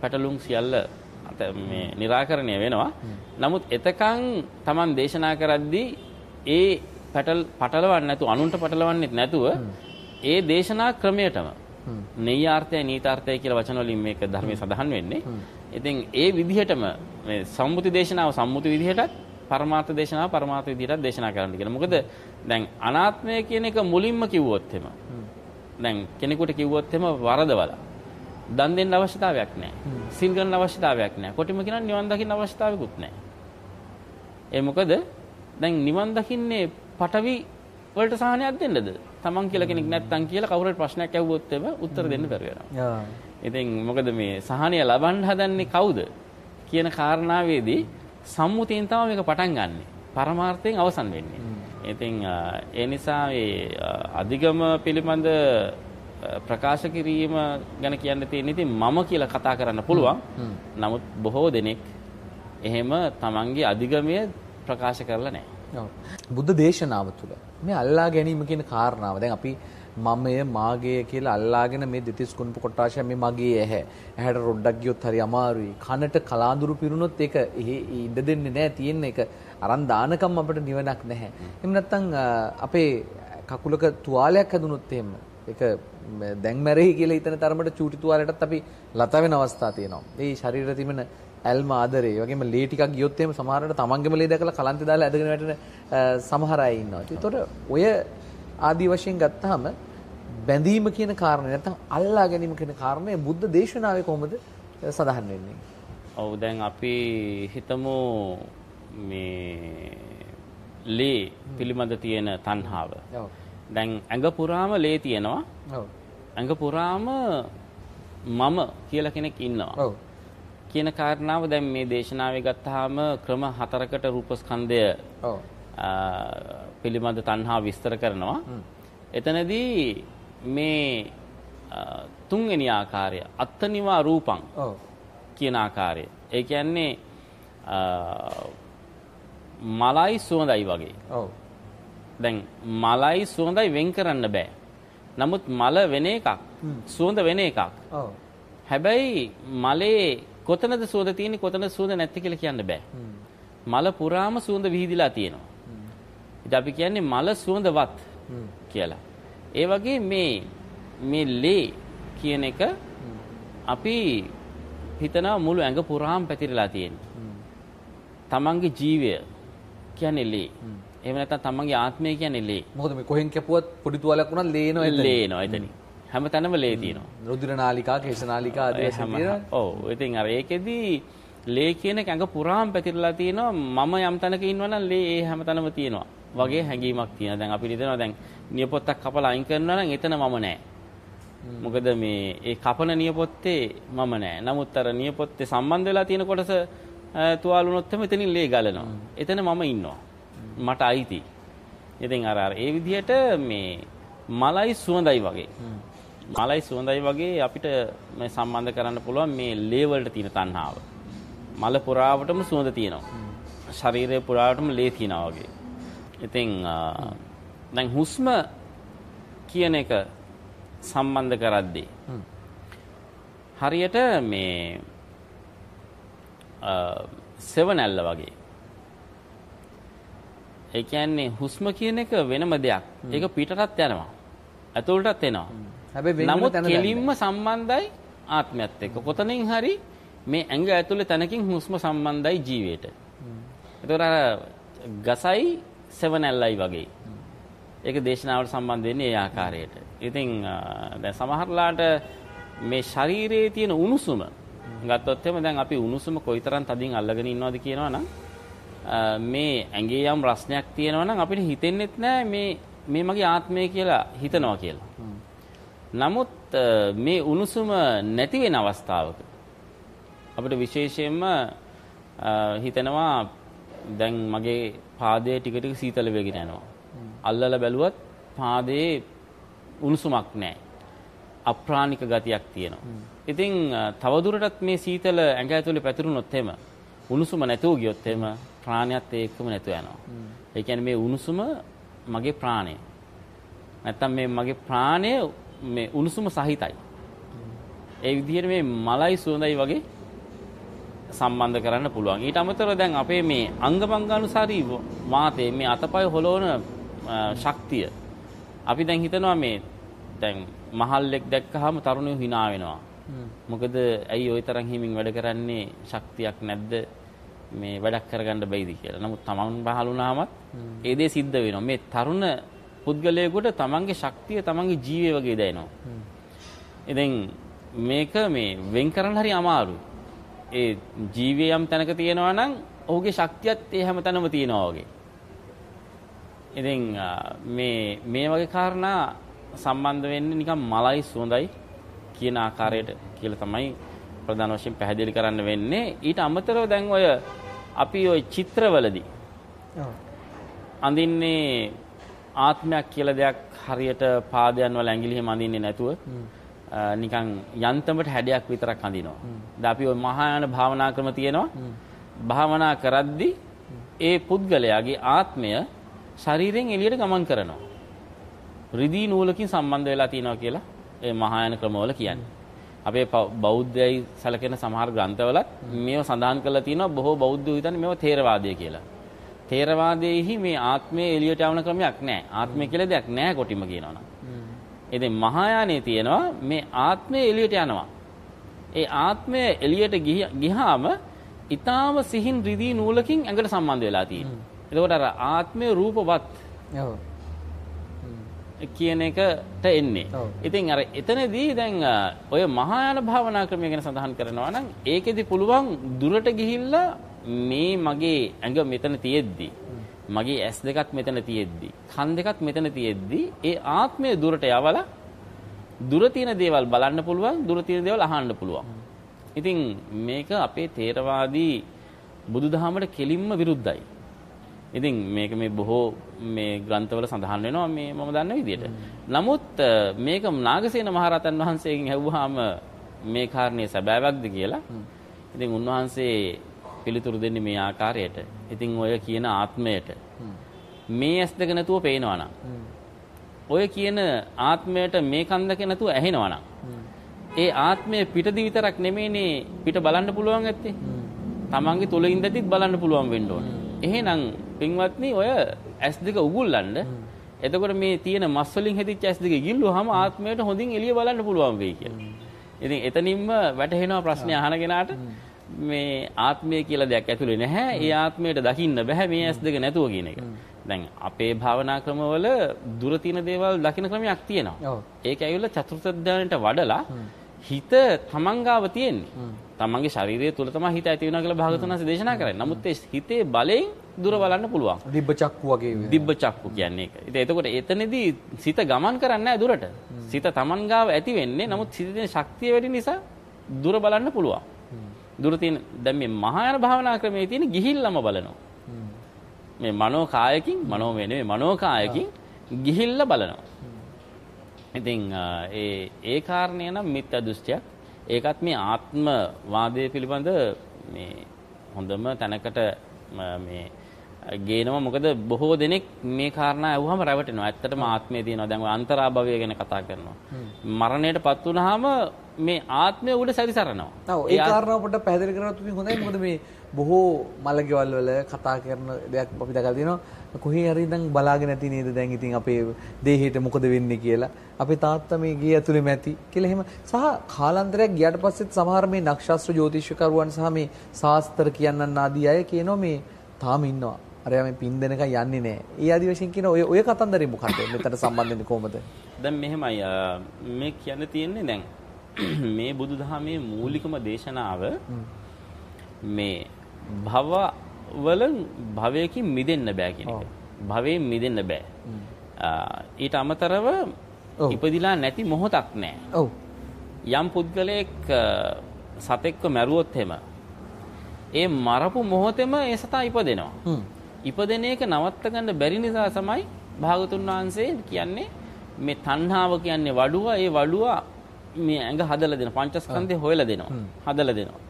පැටලුම් සියල්ල අත මේ निराකරණය වෙනවා. නමුත් එතකන් තමන් දේශනා කරද්දී ඒ පැටල් පටලවන්නේ නැතුව අනුන්ට පටලවන්නේ නැතුව ඒ දේශනා ක්‍රමයටම නෙය්‍යාර්ථය නීතාර්ථය කියලා වචන වලින් මේක ධර්මයේ සඳහන් වෙන්නේ. ඉතින් ඒ විදිහටම මේ සම්මුති දේශනාව සම්මුති විදිහටත් පරමාර්ථ දේශනාව පරමාර්ථ විදිහටත් දේශනා කරන්න කියලා. මොකද දැන් අනාත්මය කියන එක මුලින්ම කිව්වොත් එම දැන් කෙනෙකුට කිව්වොත් එම වරදවලා දන් දෙන්න අවශ්‍යතාවයක් නැහැ. සිල් ගන්න අවශ්‍යතාවයක් නැහැ. කොටිම කියනවා නිවන් දකින්න අවශ්‍යතාවයකුත් නැහැ. ඒ මොකද දැන් නිවන් දකින්නේ පටවි වලට සහනයක් දෙන්නද? Taman කියලා කෙනෙක් නැත්තම් කියලා කවුරුහරි ප්‍රශ්නයක් ඇහුවොත් එම උත්තර දෙන්න බැරි වෙනවා. ඉතින් මොකද මේ සහනය ලබන්න හදන්නේ කවුද කියන කාරණාවේදී සම්මුතියෙන් තමයි මේක පටන් ගන්නෙ. පරමාර්ථයෙන් අවසන් වෙන්නේ. ඉතින් ඒ නිසා අ, අධිගම පිළිබඳ ප්‍රකාශ කිරීම ගැන කියන්න තියෙන ඉතින් මම කියලා කතා කරන්න පුළුවන්. නමුත් බොහෝ දෙනෙක් එහෙම තමන්ගේ අධිගමය ප්‍රකාශ කරලා නැහැ. ඔව්. බුද්ධ දේශනාව තුළ මේ අල්ලා ගැනීම කියන කාරණාව. දැන් අපි මමය මාගේ කියලා අල්ලාගෙන මේ දෙතිස් කුණප කොටාශය මේ මගේ ඇහැ. ඇහැට රොඩ්ඩක් ගියොත් හරි අමාරුයි. කනට කලාඳුරු පිරුණොත් ඒක එහෙ ඉඩ දෙන්නේ නැහැ තියෙන එක අරන් දානකම් අපිට නිවනක් නැහැ. එහෙම නැත්නම් අ, අපේ කකුලක තුවාලයක් හැදුනොත් එහෙම ඒක ම- දැන් මැරෙහි කියලා හිතන තරමට චූටි තුවාලයටත් අපි ලත වෙන අවස්ථා තියෙනවා. ඒ ශරීරය තිබෙන ඇල්ම ආදරේ වගේම ලේ ටිකක් ගියොත් එහෙම සමහරවිට තමන්ගේම ලේ දැකලා කලන්තේ දාලා ඇදගෙන වැටෙන සමහර අය ඉන්නවා. ඒතකොට ඔය ආදි වශයෙන් ගත්තාම බැඳීම කියන කාරණය නැත්නම් අල්ලා ගැනීම කියන කාරණය බුද්ධ දේශනාවේ කොහොමද සඳහන් වෙන්නේ? ඔව් දැන් අපි හිතමු මේ ලේ පිළිබඳ තියෙන තණ්හාව. දැන් ඇඟ පුරාම ලේ තියෙනවා. ඇඟ පුරාම මම කියලා කෙනෙක් ඉන්නවා. කියන කාරණාව දැන් මේ දේශනාවේ ගත්තාම ක්‍රම හතරකට රූපස්කන්ධය පිළිබඳ තණ්හා විස්තර කරනවා. එතනදී මේ තුන්වෙනි ආකාරය අත්තනිවා රූපං. කියන ආකාරය. ඒ කියන්නේ මලයි සුවඳයි වගේ. දැන් මලයි සුවඳයි වෙන් කරන්න බෑ. නමුත් මල වෙන එකක්, සුවඳ වෙන එකක්. ඔව්. හැබැයි මලේ කොතනද සුවඳ තියෙන්නේ කොතනද සුවඳ නැත්තේ කියලා කියන්න බෑ. මල පුරාම සුවඳ විහිදිලා තියෙනවා. ඉතින් අපි කියන්නේ මල සුවඳවත් කියලා. ඒ වගේ මේ මේ ලේ කියන එක අපි හිතනවා මුළු ඇඟ පුරාම පැතිරලා තියෙනවා. තමන්ගේ ජීවය කියන්නේ ලේ. එහෙම නැත්නම් තමන්ගේ ආත්මය කියන්නේ ලේ. මොකද මේ කොහෙන් කැපුවත් පොඩි තුවාලයක් වුණත් ලේනවා එතන. ලේ එනවා එතනින්. හැම තැනම ලේ තියෙනවා. රුධිර නාලිකා, කේශ නාලිකා ආදී හැම-. ඔව්. ඉතින් අර ඒකෙදි ලේ කියන එක ඇඟ පුරාම පැතිරලා තියෙනවා. මම යම් තැනක ඉන්නවනම් ලේ ඒ හැම තැනම තියෙනවා. වගේ හැඟීමක් තියෙනවා. දැන් අපිට හිතෙනවා දැන් නියපොත්තක් කපලා අයින් කරනවා නම් එතන මම නැහැ මොකද මේ ඒ කපන නියපොත්තේ මම නැහැ නමුත් අර නියපොත්තේ සම්බන්ධ වෙලා තියෙන කොටස තුවාල වුණොත් එතනින් ලේ ගලනවා. එතන මම ඉන්නවා. මට අයිති. ඉතින් අර අර ඒ විදිහට මේ මලයි සුවඳයි වගේ මලයි සුවඳයි වගේ අපිට මේ සම්බන්ධ කරන්න පුළුවන් මේ ලේ වලට තියෙන තණ්හාව. මල පුරාවටම සුවඳ තියෙනවා. ශරීරය පුරාවටම ලේ තියෙනවා වගේ. ඉතින් අ, දැන් හුස්ම කියන එක සම්බන්ධ කරද්දී හරියට මේ අ, සෙවණැල්ල වගේ. ඒ කියන්නේ හුස්ම කියන එක වෙනම දෙයක්. ඒක පිටටත් යනවා. ඇතුළටත් එනවා. හැබැයි නමුත් කෙලින්ම සම්බන්ධයි ආත්මයත් එක්ක. කොතනින් හරි මේ ඇඟ ඇතුලේ තැනකින් හුස්ම සම්බන්ධයි ජීවිතයට. ඒතකොට අර ගසයි සෙවණැල්ලයි වගේ. ඒක දේශනාවට සම්බන්ධ වෙන්නේ ඒ ආකාරයට. ඉතින් දැන් සමහරලාට මේ ශරීරයේ තියෙන උණුසුම ගත්තොත් එහෙම දැන් අපි උණුසුම කොයිතරම් තදින් අල්ලගෙන ඉන්නවද කියනවා නම් මේ ඇඟේ යම් රස්නයක් තියෙනවා නම් අපිට හිතෙන්නෙත් නෑ මේ මේ මගේ ආත්මය කියලා හිතනවා කියලා. නමුත් මේ උණුසුම නැති වෙන අවස්ථාවක අපිට විශේෂයෙන්ම හිතෙනවා දැන් මගේ පාදයේ ටික ටික සීතල වෙගෙන යනවා. අල්ලලා බැලුවත් පාදයේ උණුසුමක් නැහැ. අප්‍රාණික ගතියක් තියෙනවා. ඉතින් තවදුරටත් මේ සීතල ඇඟ ඇතුලේ පැතිරුණොත් එහෙම උණුසුම නැතුව ගියොත් එහෙම ප්‍රාණයත් ඒකම නැතුව යනවා. ඒ කියන්නේ මේ උණුසුම මගේ ප්‍රාණය. නැත්තම් මේ මගේ ප්‍රාණය මේ උණුසුම සහිතයි. ඒ විදිහට මේ මලයි සුවඳයි වගේ සම්බන්ධ කරන්න පුළුවන්. ඊට අමතරව දැන් අපේ මේ අංගපංගානුසාරී වාතයේ මේ අතපය හොලවන ශක්තිය අපි දැන් හිතනවා මේ දැන් මහල්ලෙක් දැක්කහම තරුණයෝ hina වෙනවා. මොකද ඇයි ওই තරම් හිමින් වැඩ කරන්නේ ශක්තියක් නැද්ද මේ වැඩක් කරගන්න බැයිද කියලා. නමුත් තමන් පහළ වුණාමත් ඒ දේ සිද්ධ වෙනවා. මේ තරුණ පුද්ගලයෙකුට තමන්ගේ ශක්තිය තමන්ගේ ජීවය වගේ දැනෙනවා. ඉතින් මේක මේ වෙන් කරන්න හරි අමාරුයි. ඒ ජීවය යම් තැනක තියෙනවා නම් ඔහුගේ ශක්තියත් ඒ හැමතැනම තියෙනවා වගේ. ඉතින් මේ මේ වගේ කාරණා සම්බන්ධ වෙන්නේ නිකන් මලයි සුවඳයි කියන ආකාරයට කියලා තමයි ප්‍රධාන වශයෙන් පැහැදිලි කරන්න වෙන්නේ. ඊට අමතරව දැන් ඔය අපි ওই චිත්‍රවලදී අඳින්නේ ආත්මයක් කියලා දෙයක් හරියට පාදයන් වල ඇඟිලි එහෙම අඳින්නේ නැතුව නිකන් යන්තමට හැඩයක් විතරක් අඳිනවා. දැන් අපි ওই මහායාන භාවනා ක්‍රම තියෙනවා. භාවනා කරද්දී ඒ පුද්ගලයාගේ ආත්මය ශරීරයෙන් එළියට ගමන් කරනවා. රිදී නූලකින් සම්බන්ධ වෙලා තියෙනවා කියලා ඒ මහායාන ක්‍රමවල කියන්නේ. අපේ බෞද්ධයයි සැලකෙන සමහර ග්‍රන්ථවලත් මේව සඳහන් කරලා තියෙනවා බොහෝ බෞද්ධයෝ හිතන්නේ මේව තේරවාදය කියලා. තේරවාදයේහි මේ ආත්මය එළියට යවන ක්‍රමයක් නැහැ. ආත්මය කියලා දෙයක් නැහැ කොටිම කියනවා නම්. ඉතින් මහායානයේ තියෙනවා මේ ආත්මය එළියට යනවා. ඒ ආත්මය එළියට ගියාම ඊටාම සිහින් රිදී නූලකින් ඇඟට සම්බන්ධ වෙලා තියෙනවා. එතකොට අර ආත්මය රූපවත්. ඔව්. කියන එකට එන්නේ. ඉතින් අර එතනදී දැන් ඔය මහායාන භාවනා ක්‍රමය ගැන සඳහන් කරනවා නම් ඒකෙදි පුළුවන් දුරට ගිහිල්ලා මේ මගේ ඇඟ මෙතන තියෙද්දි මගේ ඇස් දෙකත් මෙතන තියෙද්දි කන් දෙකත් මෙතන තියෙද්දි ඒ ආත්මය දුරට යවලා දුර තියෙන දේවල් බලන්න පුළුවන් දුර තියෙන දේවල් අහන්න පුළුවන්. ඉතින් මේක අපේ තේරවාදී බුදුදහමට කෙලින්ම විරුද්ධයි. ඉතින් මේක මේ බොහෝ මේ ග්‍රන්ථවල සඳහන් වෙනවා මේ මම දන්න විදිහට. නමුත් මේක නාගසේන මහරහතන් වහන්සේගෙන් ඇහුවාම මේ කාරණේ සැබෑවක්ද කියලා. ඉතින් උන්වහන්සේ පිළිතුරු දෙන්නේ මේ ආකාරයට. ඉතින් ඔය කියන ආත්මයට. මේ ඇස් දෙක නැතුව පේනවා ඔය කියන ආත්මයට මේ කන් දෙක නැතුව ඇහෙනවා ඒ ආත්මය පිටදි විතරක් නෙමෙයිනේ පිට බලන්න පුළුවන් ඇත්තේ. තමන්ගේ තුල ඉඳදිත් බලන්න පුළුවන් වෙන්න ඕනේ. එහෙනම් පින්වත්නි ඔය ඇස් දෙක උගුල්ලන්න. එතකොට මේ තියෙන මස් වලින් හැදිච්ච ඇස් දෙක ගිල්ලුවාම ආත්මයට හොඳින් එළිය බලන්න පුළුවන් වෙයි කියලා. ඉතින් එතනින්ම වැටහෙනවා ප්‍රශ්නේ අහන කෙනාට මේ ආත්මය කියලා දෙයක් ඇතුලේ නැහැ. ඒ ආත්මයට දකින්න බෑ මේ ඇස් දෙක නැතුව කියන එක. දැන් අපේ භාවනා ක්‍රමවල දුර තියෙන දේවල් දකින්න ක්‍රමයක් තියෙනවා. ඒක ඇවිල්ලා චතුර්ථ ධානයට වඩලා හිත තමන් ගාව තියෙන්නේ. තමන්ගේ ශරීරය තුල තමයි හිත ඇති වෙනවා කියලා භාගතුන් වහන්සේ දේශනා කරන්නේ. නමුත් ඒ හිතේ බලයෙන් දුර බලන්න පුළුවන්. දිබ්බ චක්කු වගේ. දිබ්බ චක්කු කියන්නේ ඒක. ඉතින් එතකොට එතනදී සිත ගමන් කරන්නේ නැහැ දුරට. සිත තමන් ගාව ඇති වෙන්නේ. නමුත් සිතේ ශක්තිය වැඩි නිසා දුර බලන්න පුළුවන්. දුර තියෙන දැන් මේ මහායාන භාවනා ක්‍රමයේ තියෙන ගිහිල්ලම බලනවා. මේ මනෝ කායකින් මනෝමය නෙවෙයි මනෝ කායකින් ගිහිල්ලා බලනවා. ඉතින් ඒ ඒ කාරණය නම් මිත්‍යා දෘෂ්ටියක්. ඒකත් මේ ආත්ම වාදය පිළිබඳ මේ හොඳම තැනකට මේ ගේනවා මොකද බොහෝ දෙනෙක් මේ කාරණා ඇහුවම රැවටෙනවා. ඇත්තටම ආත්මය තියෙනවා. දැන් ඔය අන්තරාභවය ගැන කතා කරනවා. මරණයටපත් වුනහම මේ ආත්මය උඩ සැරිසරනවා. ඔව් ඒ කාරණාව පොඩ්ඩක් පැහැදිලි කරනත් උපින් හොඳයි. මොකද මේ බොහෝ මලගෙවල් වල කතා කරන දෙයක් අපි දැකලා තියෙනවා. කොහේ හරි ඉඳන් බලාගෙන නැති නේද දැන් ඉතින් අපේ දේහයට මොකද වෙන්නේ කියලා. අපේ තාත්තා මේ ගේ ඇතුළේම ඇති කියලා එහෙම සහ කාලාන්තරයක් ගියාට පස්සෙත් සමහර මේ නක්ෂත්‍ර ජ්‍යොතිෂකරුවන් සහ මේ ශාස්ත්‍ර කියන්නන් ආදී අය කියනවා මේ තාම ඉන්නවා. අරයා මේ පින් දෙනකන් යන්නේ නැහැ. ඒ ආදි වශයෙන් කියන ඔය ඔය කතන්දරේ මොකක්ද? මෙතන සම්බන්ධ වෙන්නේ කොහමද? දැන් මෙහෙමයි මේ කියන්න තියෙන්නේ දැන් [clears throat] මේ බුදුදහමේ මූලිකම දේශනාව මේ භව වල භවයකින් මිදෙන්න බෑ කියන එක. භවයෙන් මිදෙන්න බෑ. ඊට අමතරව. ඉපදිලා නැති මොහොතක් නැහැ. ඔව්. යම් පුද්ගලයෙක් සතෙක්ව මැරුවොත් එහෙම ඒ මරපු මොහොතේම ඒ සතා ඉපදෙනවා. ඉපදෙන එක නවත්ත ගන්න බැරි නිසා තමයි භාගතුන් වහන්සේ කියන්නේ මේ තණ්හාව කියන්නේ වඩුව ඒ වඩුව මේ ඇඟ හදලා දෙන පංචස්කන්ධය හොයලා දෙනවා. හදලා දෙනවා.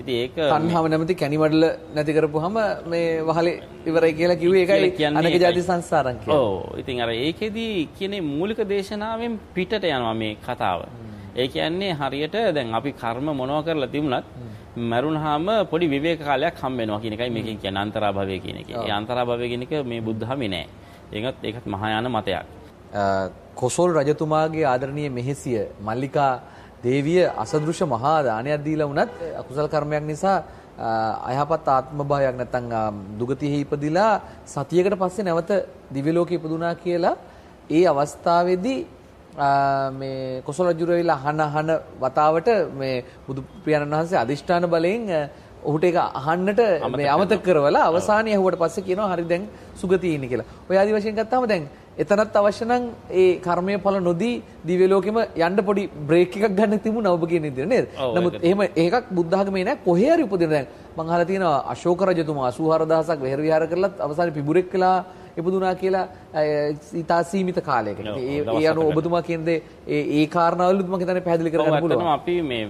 ඉතින් ඒක තණ්හාව නැමැති කැණිමඩල නැති කරපුවාම මේ වහලේ ඉවරයි කියලා කිව්වේ ඒකයි අනක. ජාති සංසාරම් කියන්නේ. ඔව්. ඉතින් අර ඒකෙදි කියන්නේ මූලික දේශනාවෙන් පිටට යනවා මේ කතාව. ඒ කියන්නේ හරියට දැන් අපි කර්ම මොනවා කරලා තිබුණත් මරුණාම පොඩි විවේක කාලයක් හම් වෙනවා කියන එකයි මේකෙන් කියන්නේ අන්තරාභවය කියන එක. ඒ අන්තරාභවය කියන එක මේ බුද්ධහමේ නෑ. ඒකත් ඒකත් මහායාන මතයක්. කොසොල් රජතුමාගේ ආදරණීය මෙහෙසිය මල්ලිකා දේවිය අසදෘශ්‍ය මහා දානයක් දීලා වුණත් අකුසල කර්මයක් නිසා අයහපත් ආත්ම භාවයක් නැත්නම් අ, දුගතියෙහි ඉපදිලා සතියකට පස්සේ නැවත දිව්‍ය ලෝකෙ ඉපදුනා කියලා ඒ අවස්ථාවේදී මේ කොසල් රජුරවිලා අහන අහන වතාවට මේ බුදු පියාණන් වහන්සේ අදිෂ්ඨාන බලයෙන් ඔහුට ඒක අහන්නට මේ අමතක කරවලා අවසානයේ ඇහුවට පස්සේ කියනවා හරි දැන් සුගතිය ඉන්නේ කියලා. ඔය ආදි වශයෙන් ගත්තාම දැන් එතනත් අවශ්‍ය නම් ඒ කර්මය ඵල නොදී දිව්‍ය ලෝකෙම යන්න පොඩි බ්‍රේක් එකක් ගන්න තිබුණා ඔබ කියන විදිහට නේද? නමුත් එහෙම ඒකක් බුද්ධ ආගමේ නෑ කොහේ හරි උපදින දැන් මං අහලා තියෙනවා අශෝක රජතුමා 84000ක් වෙහෙර විහාර කරලත් අවසානයේ පිබුරෙක් වෙලා ඉපදුනා කියලා ඉතා සීමිත කාලයකට. ඒ අනුව. ඔබතුමා කියන්නේ ඒ ඒ කාරණාවලුත් මම හිතන්නේ පැහැදිලි කරගන්න පුළුවන්. අපි මේ